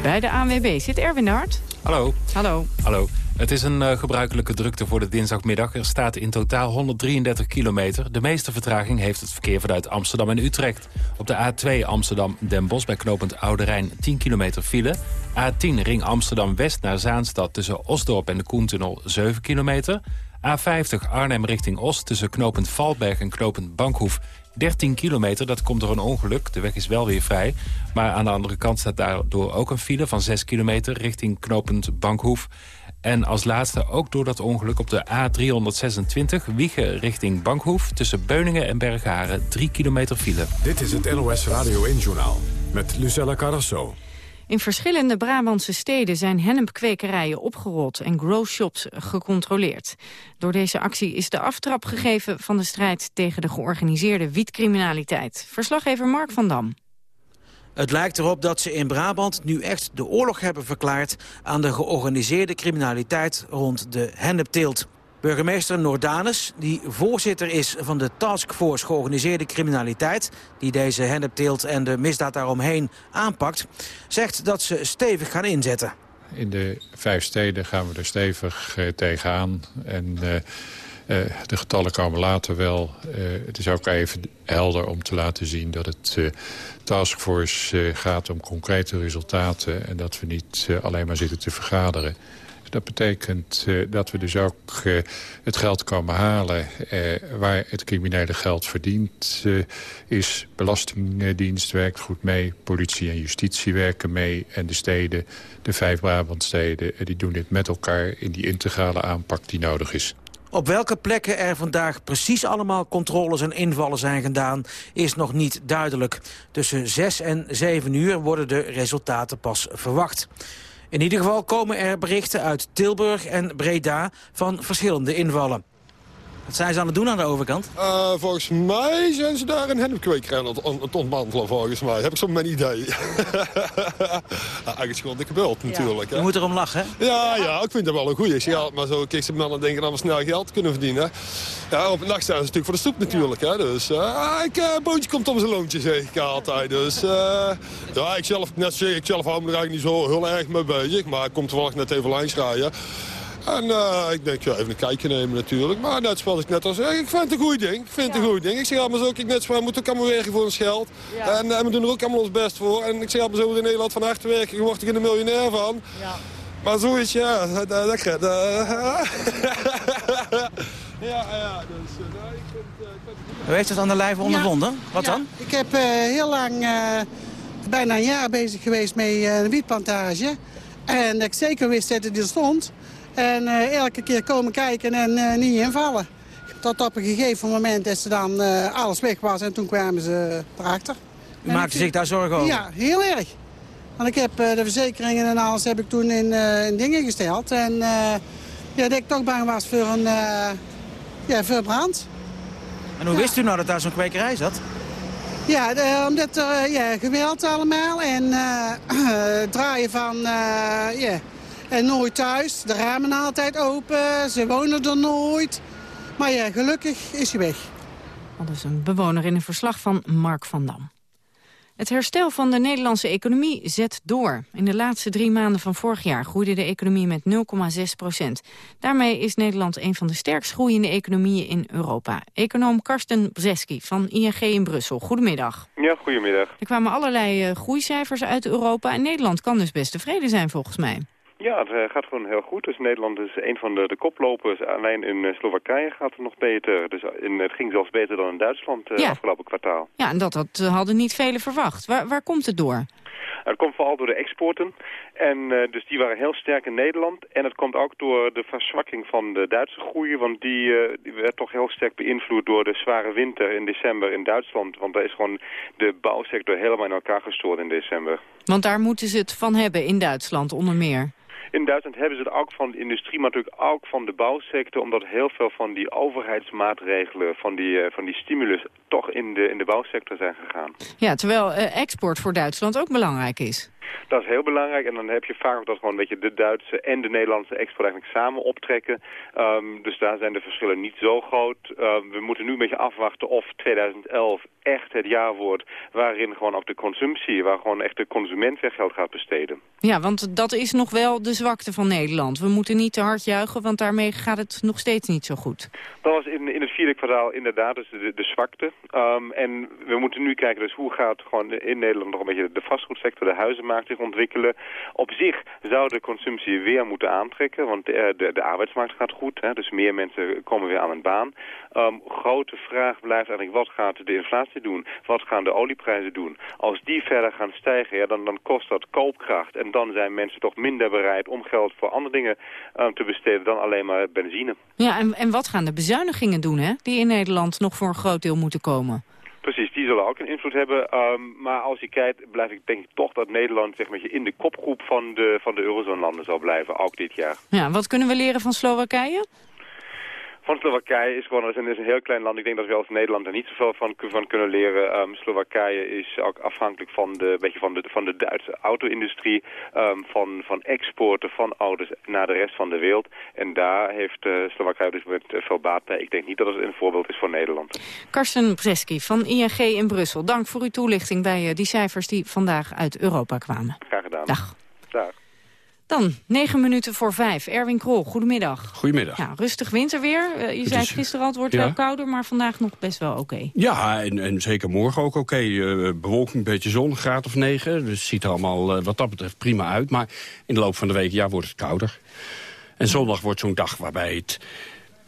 Bij de ANWB zit Erwin Hart. Hallo. Hallo. Hallo. Het is een uh, gebruikelijke drukte voor de dinsdagmiddag. Er staat in totaal 133 kilometer. De meeste vertraging heeft het verkeer vanuit Amsterdam en Utrecht. Op de A2 Amsterdam-Den Bosch bij knooppunt Oude Rijn 10 kilometer file. A10 ring Amsterdam-West naar Zaanstad tussen Osdorp en de Koentunnel 7 kilometer. A50 Arnhem richting Oost tussen knooppunt Valberg en knooppunt Bankhoef 13 kilometer, dat komt door een ongeluk. De weg is wel weer vrij. Maar aan de andere kant staat daardoor ook een file van 6 kilometer... richting knooppunt Bankhoef. En als laatste ook door dat ongeluk op de A326... Wiegen richting Bankhoef tussen Beuningen en Bergharen 3 kilometer file. Dit is het NOS Radio 1-journaal met Lucella Carrasso. In verschillende Brabantse steden zijn hennepkwekerijen opgerold en growshops gecontroleerd. Door deze actie is de aftrap gegeven van de strijd tegen de georganiseerde wietcriminaliteit. Verslaggever Mark van Dam. Het lijkt erop dat ze in Brabant nu echt de oorlog hebben verklaard... aan de georganiseerde criminaliteit rond de hennepteelt. Burgemeester Nordanus, die voorzitter is van de Taskforce Georganiseerde Criminaliteit... die deze hennepteelt en de misdaad daaromheen aanpakt... zegt dat ze stevig gaan inzetten. In de vijf steden gaan we er stevig uh, tegenaan. En uh, uh, de getallen komen later wel. het is ook even helder om te laten zien dat het taskforce gaat om concrete resultaten... en dat we niet alleen maar zitten te vergaderen. Dat betekent uh, dat we dus ook uh, het geld komen halen uh, waar het criminele geld verdiend is. Belastingdienst werkt goed mee, politie en justitie werken mee. En de steden, de vijf Brabantsteden, die doen dit met elkaar in die integrale aanpak die nodig is. Op welke plekken er vandaag precies allemaal controles en invallen zijn gedaan... is nog niet duidelijk. Tussen 6 en 7 uur worden de resultaten pas verwacht. In ieder geval komen er berichten uit Tilburg en Breda van verschillende invallen. Wat zijn ze aan het doen aan de overkant? Uh, volgens mij zijn ze daar een hennepkwekerij aan het, het ontmantelen, volgens mij. Heb ik zo'n mijn idee. eigenlijk is gewoon dikke bult, natuurlijk. Ja. Je moet erom lachen, hè? Ja, ja, ik vind dat wel een goeie. Ja, maar zo kijk ze mannen denken dat we snel geld kunnen verdienen. Ja, op een nacht staan ze natuurlijk voor de stoep natuurlijk. Hè? Dus uh, ik, uh, boontje komt om zijn loontje, zeg ik altijd. Dus ja, ik zelf, net zeg, ik zelf hou me er eigenlijk niet zo heel erg mee bezig. Maar ik kom toevallig net even langs rijden. En uh, ik denk, ja, even een kijkje nemen natuurlijk. Maar net zoals ik net al zei, ik vind het een goed ding. Ik vind het een goed ding. Ik zeg allemaal zo, ik net zo, we moeten ook allemaal werken voor ons geld. Ja. En, en, we doen er ook allemaal ons best voor. En ik zeg allemaal zo, in Nederland van hard werken, je wordt er een miljonair van. Ja. Maar zoiets, ja, dat, dat, dat, uh, ja, ja, dus uh, ik vind, uh, U heeft het aan de lijve ondervonden? Ja. Wat ja. dan? Ik heb uh, heel lang, bijna een jaar bezig geweest met een wietplantage. En ik zeker wist dat het er stond. En uh, elke keer komen kijken en uh, niet invallen. Tot op een gegeven moment is ze dan uh, alles weg was en toen kwamen ze erachter. U maakte zich daar zorgen over? Ja, heel erg. Want ik heb de verzekeringen en alles heb ik toen in, in dingen gesteld. En ja, dat ik toch bang was voor een ja, voor brand. En hoe ja. wist u nou dat daar zo'n kwekerij zat? Ja, de, omdat er ja, geweld allemaal en draaien van... ja, En nooit thuis. De ramen altijd open. Ze wonen er nooit. Maar ja, gelukkig is hij weg. Dat is een bewoner in een verslag van Mark van Dam. Het herstel van de Nederlandse economie zet door. In de laatste drie maanden van vorig jaar groeide de economie met 0,6 procent. Daarmee is Nederland een van de sterkst groeiende economieën in Europa. Econoom Karsten Brzeski van ING in Brussel. Goedemiddag. Ja, goedemiddag. Er kwamen allerlei uh, groeicijfers uit Europa en Nederland kan dus best tevreden zijn volgens mij. Ja, het uh, gaat gewoon heel goed. Dus Nederland is een van de, de koplopers. Alleen in uh, Slowakije gaat het nog beter. Dus in, het ging zelfs beter dan in Duitsland ja. afgelopen kwartaal. Ja, en dat, dat hadden niet velen verwacht. Waar, waar komt het door? Het komt vooral door de exporten. En dus die waren heel sterk in Nederland. En het komt ook door de verzwakking van de Duitse groei. Want die, die werd toch heel sterk beïnvloed door de zware winter in december in Duitsland. Want daar is gewoon de bouwsector helemaal in elkaar gestoord in december. Want daar moeten ze het van hebben in Duitsland onder meer. In Duitsland hebben ze het ook van de industrie, maar natuurlijk ook van de bouwsector. Omdat heel veel van die overheidsmaatregelen, van die, uh, van die stimulus, toch in de, in de bouwsector zijn gegaan. Ja, terwijl uh, export voor Duitsland ook belangrijk is. Dat is heel belangrijk. En dan heb je vaak ook dat gewoon een beetje de Duitse en de Nederlandse export eigenlijk samen optrekken. Um, dus daar zijn de verschillen niet zo groot. Um, we moeten nu een beetje afwachten of 2011 echt het jaar wordt waarin gewoon ook de consumptie, waar gewoon echt de consument weer geld gaat besteden. Ja, want dat is nog wel de zwakte van Nederland. We moeten niet te hard juichen, want daarmee gaat het nog steeds niet zo goed. Dat was in, in het vierde kwartaal inderdaad dus de, de zwakte. Um, en we moeten nu kijken dus hoe gaat gewoon in Nederland nog een beetje de vastgoedsector, de huizenmarkt zich ontwikkelen. Op zich zou de consumptie weer moeten aantrekken, want de, de, de arbeidsmarkt gaat goed. Hè, dus meer mensen komen weer aan een baan. Um, grote vraag blijft eigenlijk, wat gaat de inflatie doen? Wat gaan de olieprijzen doen? Als die verder gaan stijgen, ja, dan, dan kost dat koopkracht. En dan zijn mensen toch minder bereid om geld voor andere dingen um, te besteden dan alleen maar benzine. Ja, en, en wat gaan de bezuinigingen doen, hè? Die in Nederland nog voor een groot deel moeten komen? Precies, die zullen ook een invloed hebben. Um, maar als je kijkt, blijf ik denk ik toch dat Nederland zeg maar, in de kopgroep van de, van de eurozone-landen zal blijven, ook dit jaar. Ja, wat kunnen we leren van Slowakije? Van Slowakije is gewoon een, is een heel klein land. Ik denk dat we als Nederland er niet zoveel van, van kunnen leren. Um, Slowakije is ook afhankelijk van de, beetje van de, van de Duitse auto-industrie. Um, van, van exporten van auto's naar de rest van de wereld. En daar heeft uh, Slowakije dus met uh, veel baat bij. Ik denk niet dat het een voorbeeld is voor Nederland. Karsten Breski van ING in Brussel. Dank voor uw toelichting bij uh, die cijfers die vandaag uit Europa kwamen. Graag gedaan. Dag. Dag. Dan, negen minuten voor vijf. Erwin Krol, goedemiddag. Goedemiddag. Ja, rustig winterweer. Uh, je het zei gisteren al, het wordt ja. wel kouder, maar vandaag nog best wel oké. Okay. Ja, en, en, zeker morgen ook oké. Okay. Uh, bewolking, een beetje zon, graad of negen. Dus het ziet er allemaal uh, wat dat betreft prima uit. Maar in de loop van de week ja, wordt het kouder. En zondag wordt zo'n dag waarbij het...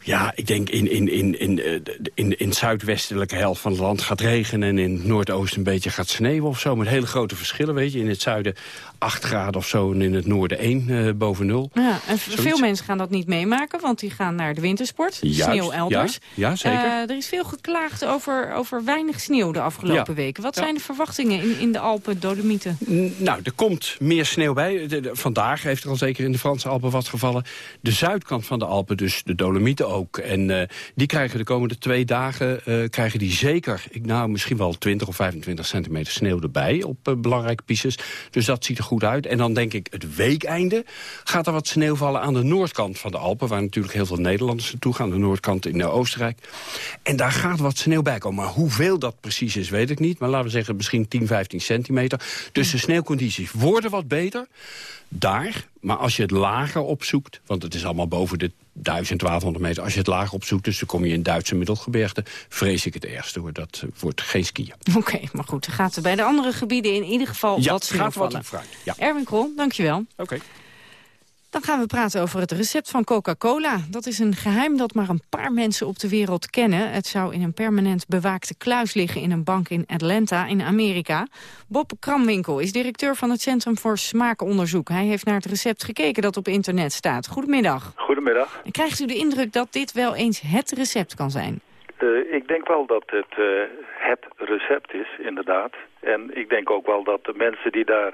Ja, ik denk in, in, in, in, in, in het zuidwestelijke helft van het land gaat regenen... en in het noordoosten een beetje gaat sneeuwen of zo. Met hele grote verschillen, weet je. In het zuiden 8 graden of zo en in het noorden 1 uh, boven nul. Ja, en veel mensen gaan dat niet meemaken, want die gaan naar de wintersport. Juist, sneeuw elders. Ja, ja zeker. Uh, er is veel geklaagd over, over weinig sneeuw de afgelopen ja. weken. Wat ja. zijn de verwachtingen in, in de Alpen, Dolomieten? Nou, er komt meer sneeuw bij. De, de, vandaag heeft er al zeker in de Franse Alpen wat gevallen. De zuidkant van de Alpen, dus de Dolomieten ook. En uh, die krijgen de komende twee dagen krijgen die zeker, ik, nou misschien wel 20 of 25 centimeter sneeuw erbij op belangrijke pistes. Dus dat ziet er goed uit. En dan denk ik het weekeinde gaat er wat sneeuw vallen aan de noordkant van de Alpen... waar natuurlijk heel veel Nederlanders naartoe gaan, de noordkant in Oostenrijk. En daar gaat wat sneeuw bij komen. Maar hoeveel dat precies is, weet ik niet. Maar laten we zeggen misschien 10, 15 centimeter. Dus de sneeuwcondities worden wat beter daar. Maar als je het lager opzoekt, want het is allemaal boven de 1000, 1200 meter. Als je het lager opzoekt, dus dan kom je in Duitse middelgebergte... vrees ik het ergste, hoor. Dat wordt geen skiën. Oké, okay, maar goed, er gaat er bij de andere gebieden in ieder geval ja, wat sneeuw gaat wat. Ja. Erwin Krol, dankjewel. Oké. Okay. Dan gaan we praten over het recept van Coca-Cola. Dat is een geheim dat maar een paar mensen op de wereld kennen. Het zou in een permanent bewaakte kluis liggen in een bank in Atlanta in Amerika. Bob Kramwinkel is directeur van het Centrum voor Smaakonderzoek. Hij heeft naar het recept gekeken dat op internet staat. Goedemiddag. Goedemiddag. En krijgt u de indruk dat dit wel eens het recept kan zijn? Uh, ik denk wel dat het uh, het recept is, inderdaad. En ik denk ook wel dat de mensen die daar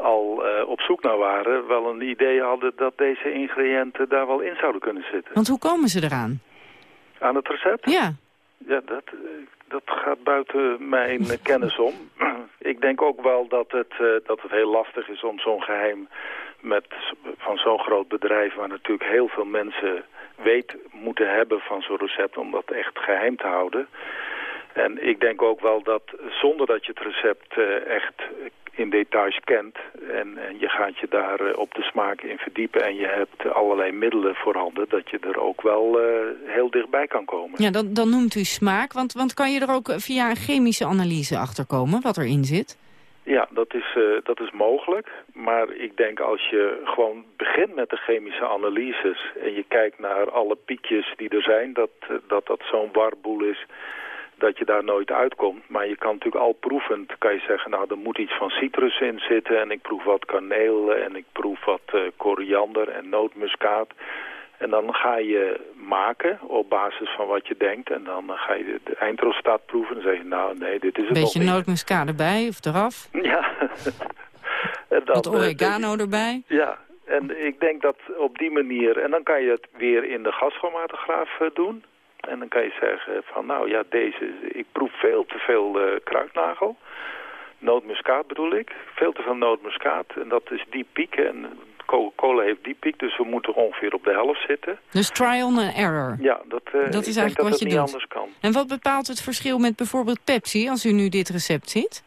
al uh, op zoek naar waren... wel een idee hadden dat deze ingrediënten daar wel in zouden kunnen zitten. Want hoe komen ze eraan? Aan het recept? Ja. Ja, dat, eh, dat gaat buiten mijn kennis om. Ik denk ook wel dat het, eh, dat het heel lastig is om zo'n geheim met, van zo'n groot bedrijf... waar natuurlijk heel veel mensen weet moeten hebben van zo'n recept... om dat echt geheim te houden. En ik denk ook wel dat zonder dat je het recept echt in details kent... En, en je gaat je daar uh, op de smaak in verdiepen en je hebt allerlei middelen voorhanden... dat je er ook wel uh, heel dichtbij kan komen. Ja, dan, dan noemt u smaak, want, want kan je er ook via een chemische analyse achter komen wat erin zit? Ja, dat is, uh, dat is mogelijk. Maar ik denk als je gewoon begint met de chemische analyses... en je kijkt naar alle piekjes die er zijn... dat dat, dat zo'n warboel is dat je daar nooit uitkomt. Maar je kan natuurlijk al proevend, kan je zeggen, nou er moet iets van citrus in zitten. En ik proef wat kaneel en ik proef wat uh, koriander en nootmuskaat. En dan ga je maken op basis van wat je denkt. En dan ga je de, eindresultaat proeven. En dan zeg je, nou nee, dit is het Beetje nog niet. nootmuskaat erbij of eraf. Ja. en dan, wat oregano uh, erbij. Ja, en ik denk dat op die manier... En dan kan je het weer in de gaschromatograaf uh, doen. En dan kan je zeggen van nou ja, deze, ik proef veel te veel uh, kruidnagel. Nootmuskaat bedoel ik. Veel te veel nootmuskaat. En dat is die piek. En Coca-Cola heeft die piek, dus we moeten ongeveer op de helft zitten. Dus trial and error. Ja, dat, uh, dat is eigenlijk wat je niet doet. anders kan. En wat bepaalt het verschil met bijvoorbeeld Pepsi, als u nu dit recept ziet?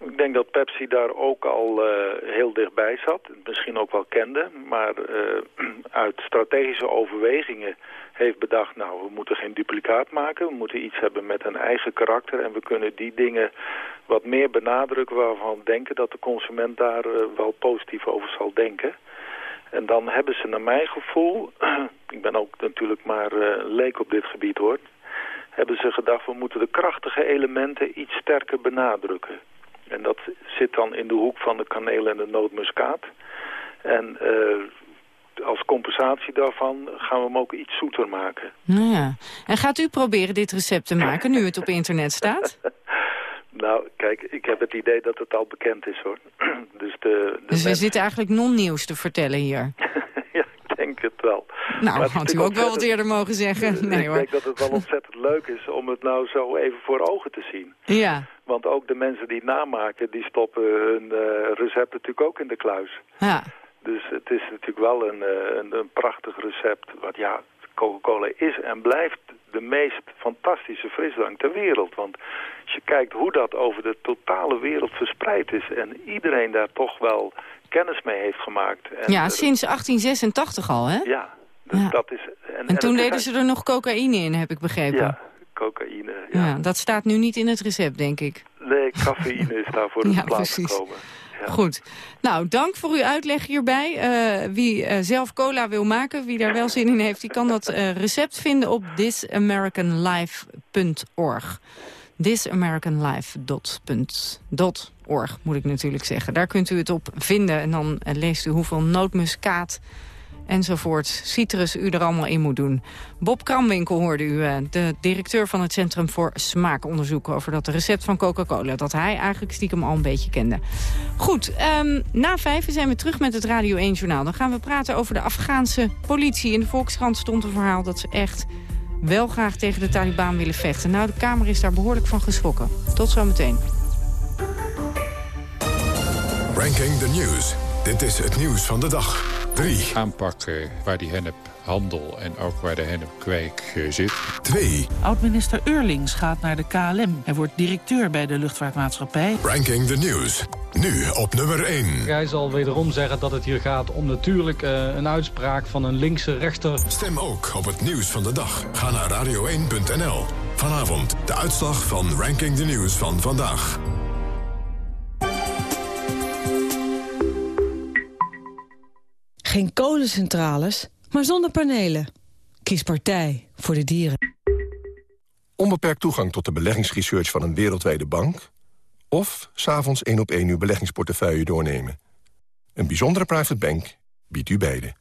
Ik denk dat Pepsi daar ook al uh, heel dichtbij zat. Misschien ook wel kende. Maar uh, uit strategische overwegingen heeft bedacht... nou, we moeten geen duplicaat maken. We moeten iets hebben met een eigen karakter. En we kunnen die dingen wat meer benadrukken... waarvan we denken dat de consument daar uh, wel positief over zal denken. En dan hebben ze naar mijn gevoel... ik ben ook natuurlijk maar leek op dit gebied, hoor... hebben ze gedacht, we moeten de krachtige elementen iets sterker benadrukken. En dat zit dan in de hoek van de kaneel en de nootmuskaat. En uh, als compensatie daarvan gaan we hem ook iets zoeter maken. Nou ja. En gaat u proberen dit recept te maken nu het op internet staat? nou, kijk, ik heb het idee dat het al bekend is hoor. dus de, de dus we zitten eigenlijk non-nieuws te vertellen hier. ja, ik denk het wel. Nou, maar had u ook wel wat eerder mogen zeggen. Nee, ik hoor. denk dat het wel ontzettend leuk is om het nou zo even voor ogen te zien. Ja. Want ook de mensen die namaken, die stoppen hun uh, recept natuurlijk ook in de kluis. Ja. Dus het is natuurlijk wel een, uh, een, een prachtig recept. Wat ja, Coca-Cola is en blijft de meest fantastische frisdrank ter wereld. Want als je kijkt hoe dat over de totale wereld verspreid is... en iedereen daar toch wel kennis mee heeft gemaakt. En, ja, sinds 1886 al, hè? Ja, dus ja. dat is... En, en, en toen deden ze er nog cocaïne in, heb ik begrepen. Ja, cocaïne. Ja. ja. dat staat nu niet in het recept, denk ik. Nee, cafeïne is daarvoor in ja, de plaats gekomen. Ja. Goed. Nou, dank voor uw uitleg hierbij. Uh, wie uh, zelf cola wil maken, wie daar wel zin in heeft... die kan dat uh, recept vinden op thisamericanlife.org. thisamericanlife.org moet ik natuurlijk zeggen. Daar kunt u het op vinden en dan leest u hoeveel nootmuskaat enzovoort, citrus u er allemaal in moet doen. Bob Kramwinkel hoorde u, de directeur van het Centrum voor Smaakonderzoek... over dat recept van Coca-Cola, dat hij eigenlijk stiekem al een beetje kende. Goed, um, na vijf zijn we terug met het Radio 1 Journaal. Dan gaan we praten over de Afghaanse politie. In de Volkskrant stond een verhaal dat ze echt wel graag tegen de Taliban willen vechten. Nou, de Kamer is daar behoorlijk van geschrokken. Tot zometeen. Ranking the News. Dit is het nieuws van de dag. 3. Aanpakken waar die hennephandel en ook waar de hennepkweek uh, zit. 2. Oud-minister Eurlings gaat naar de KLM. Hij wordt directeur bij de luchtvaartmaatschappij. Ranking the News. Nu op nummer 1. Hij zal wederom zeggen dat het hier gaat om natuurlijk uh, een uitspraak van een linkse rechter. Stem ook op het nieuws van de dag. Ga naar radio1.nl. Vanavond de uitslag van Ranking the News van vandaag. Geen kolencentrales, maar zonnepanelen. Kies partij voor de dieren. Onbeperkt toegang tot de beleggingsresearch van een wereldwijde bank... of s'avonds één op één uw beleggingsportefeuille doornemen. Een bijzondere private bank biedt u beide.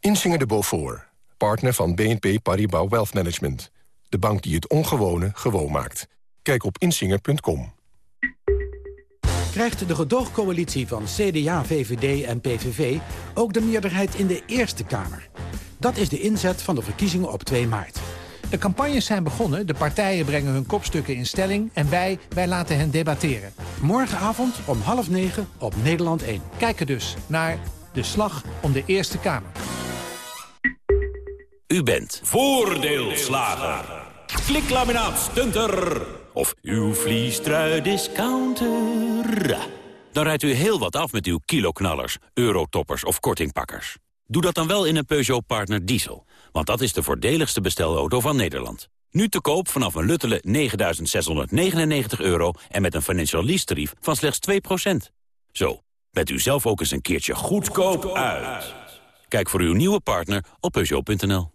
Insinger de Beaufort, partner van BNP Paribas Wealth Management. De bank die het ongewone gewoon maakt. Kijk op insinger.com. Krijgt de gedoogcoalitie van CDA, VVD en PVV ook de meerderheid in de Eerste Kamer? Dat is de inzet van de verkiezingen op 2 maart. De campagnes zijn begonnen, de partijen brengen hun kopstukken in stelling... en wij, wij laten hen debatteren. Morgenavond om half negen op Nederland 1. Kijken dus naar De Slag om de Eerste Kamer. U bent voordeelslager, kliklaminaat stunter of uw vliestrui discounter. Dan rijdt u heel wat af met uw kiloknallers, eurotoppers of kortingpakkers. Doe dat dan wel in een Peugeot Partner Diesel. Want dat is de voordeligste bestelauto van Nederland. Nu te koop vanaf een luttele 9.699 euro en met een financial lease tarief van slechts 2%. Zo, bent u zelf ook eens een keertje goedkoop uit. Kijk voor uw nieuwe partner op Peugeot.nl.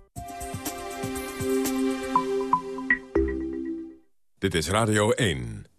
Dit is Radio 1.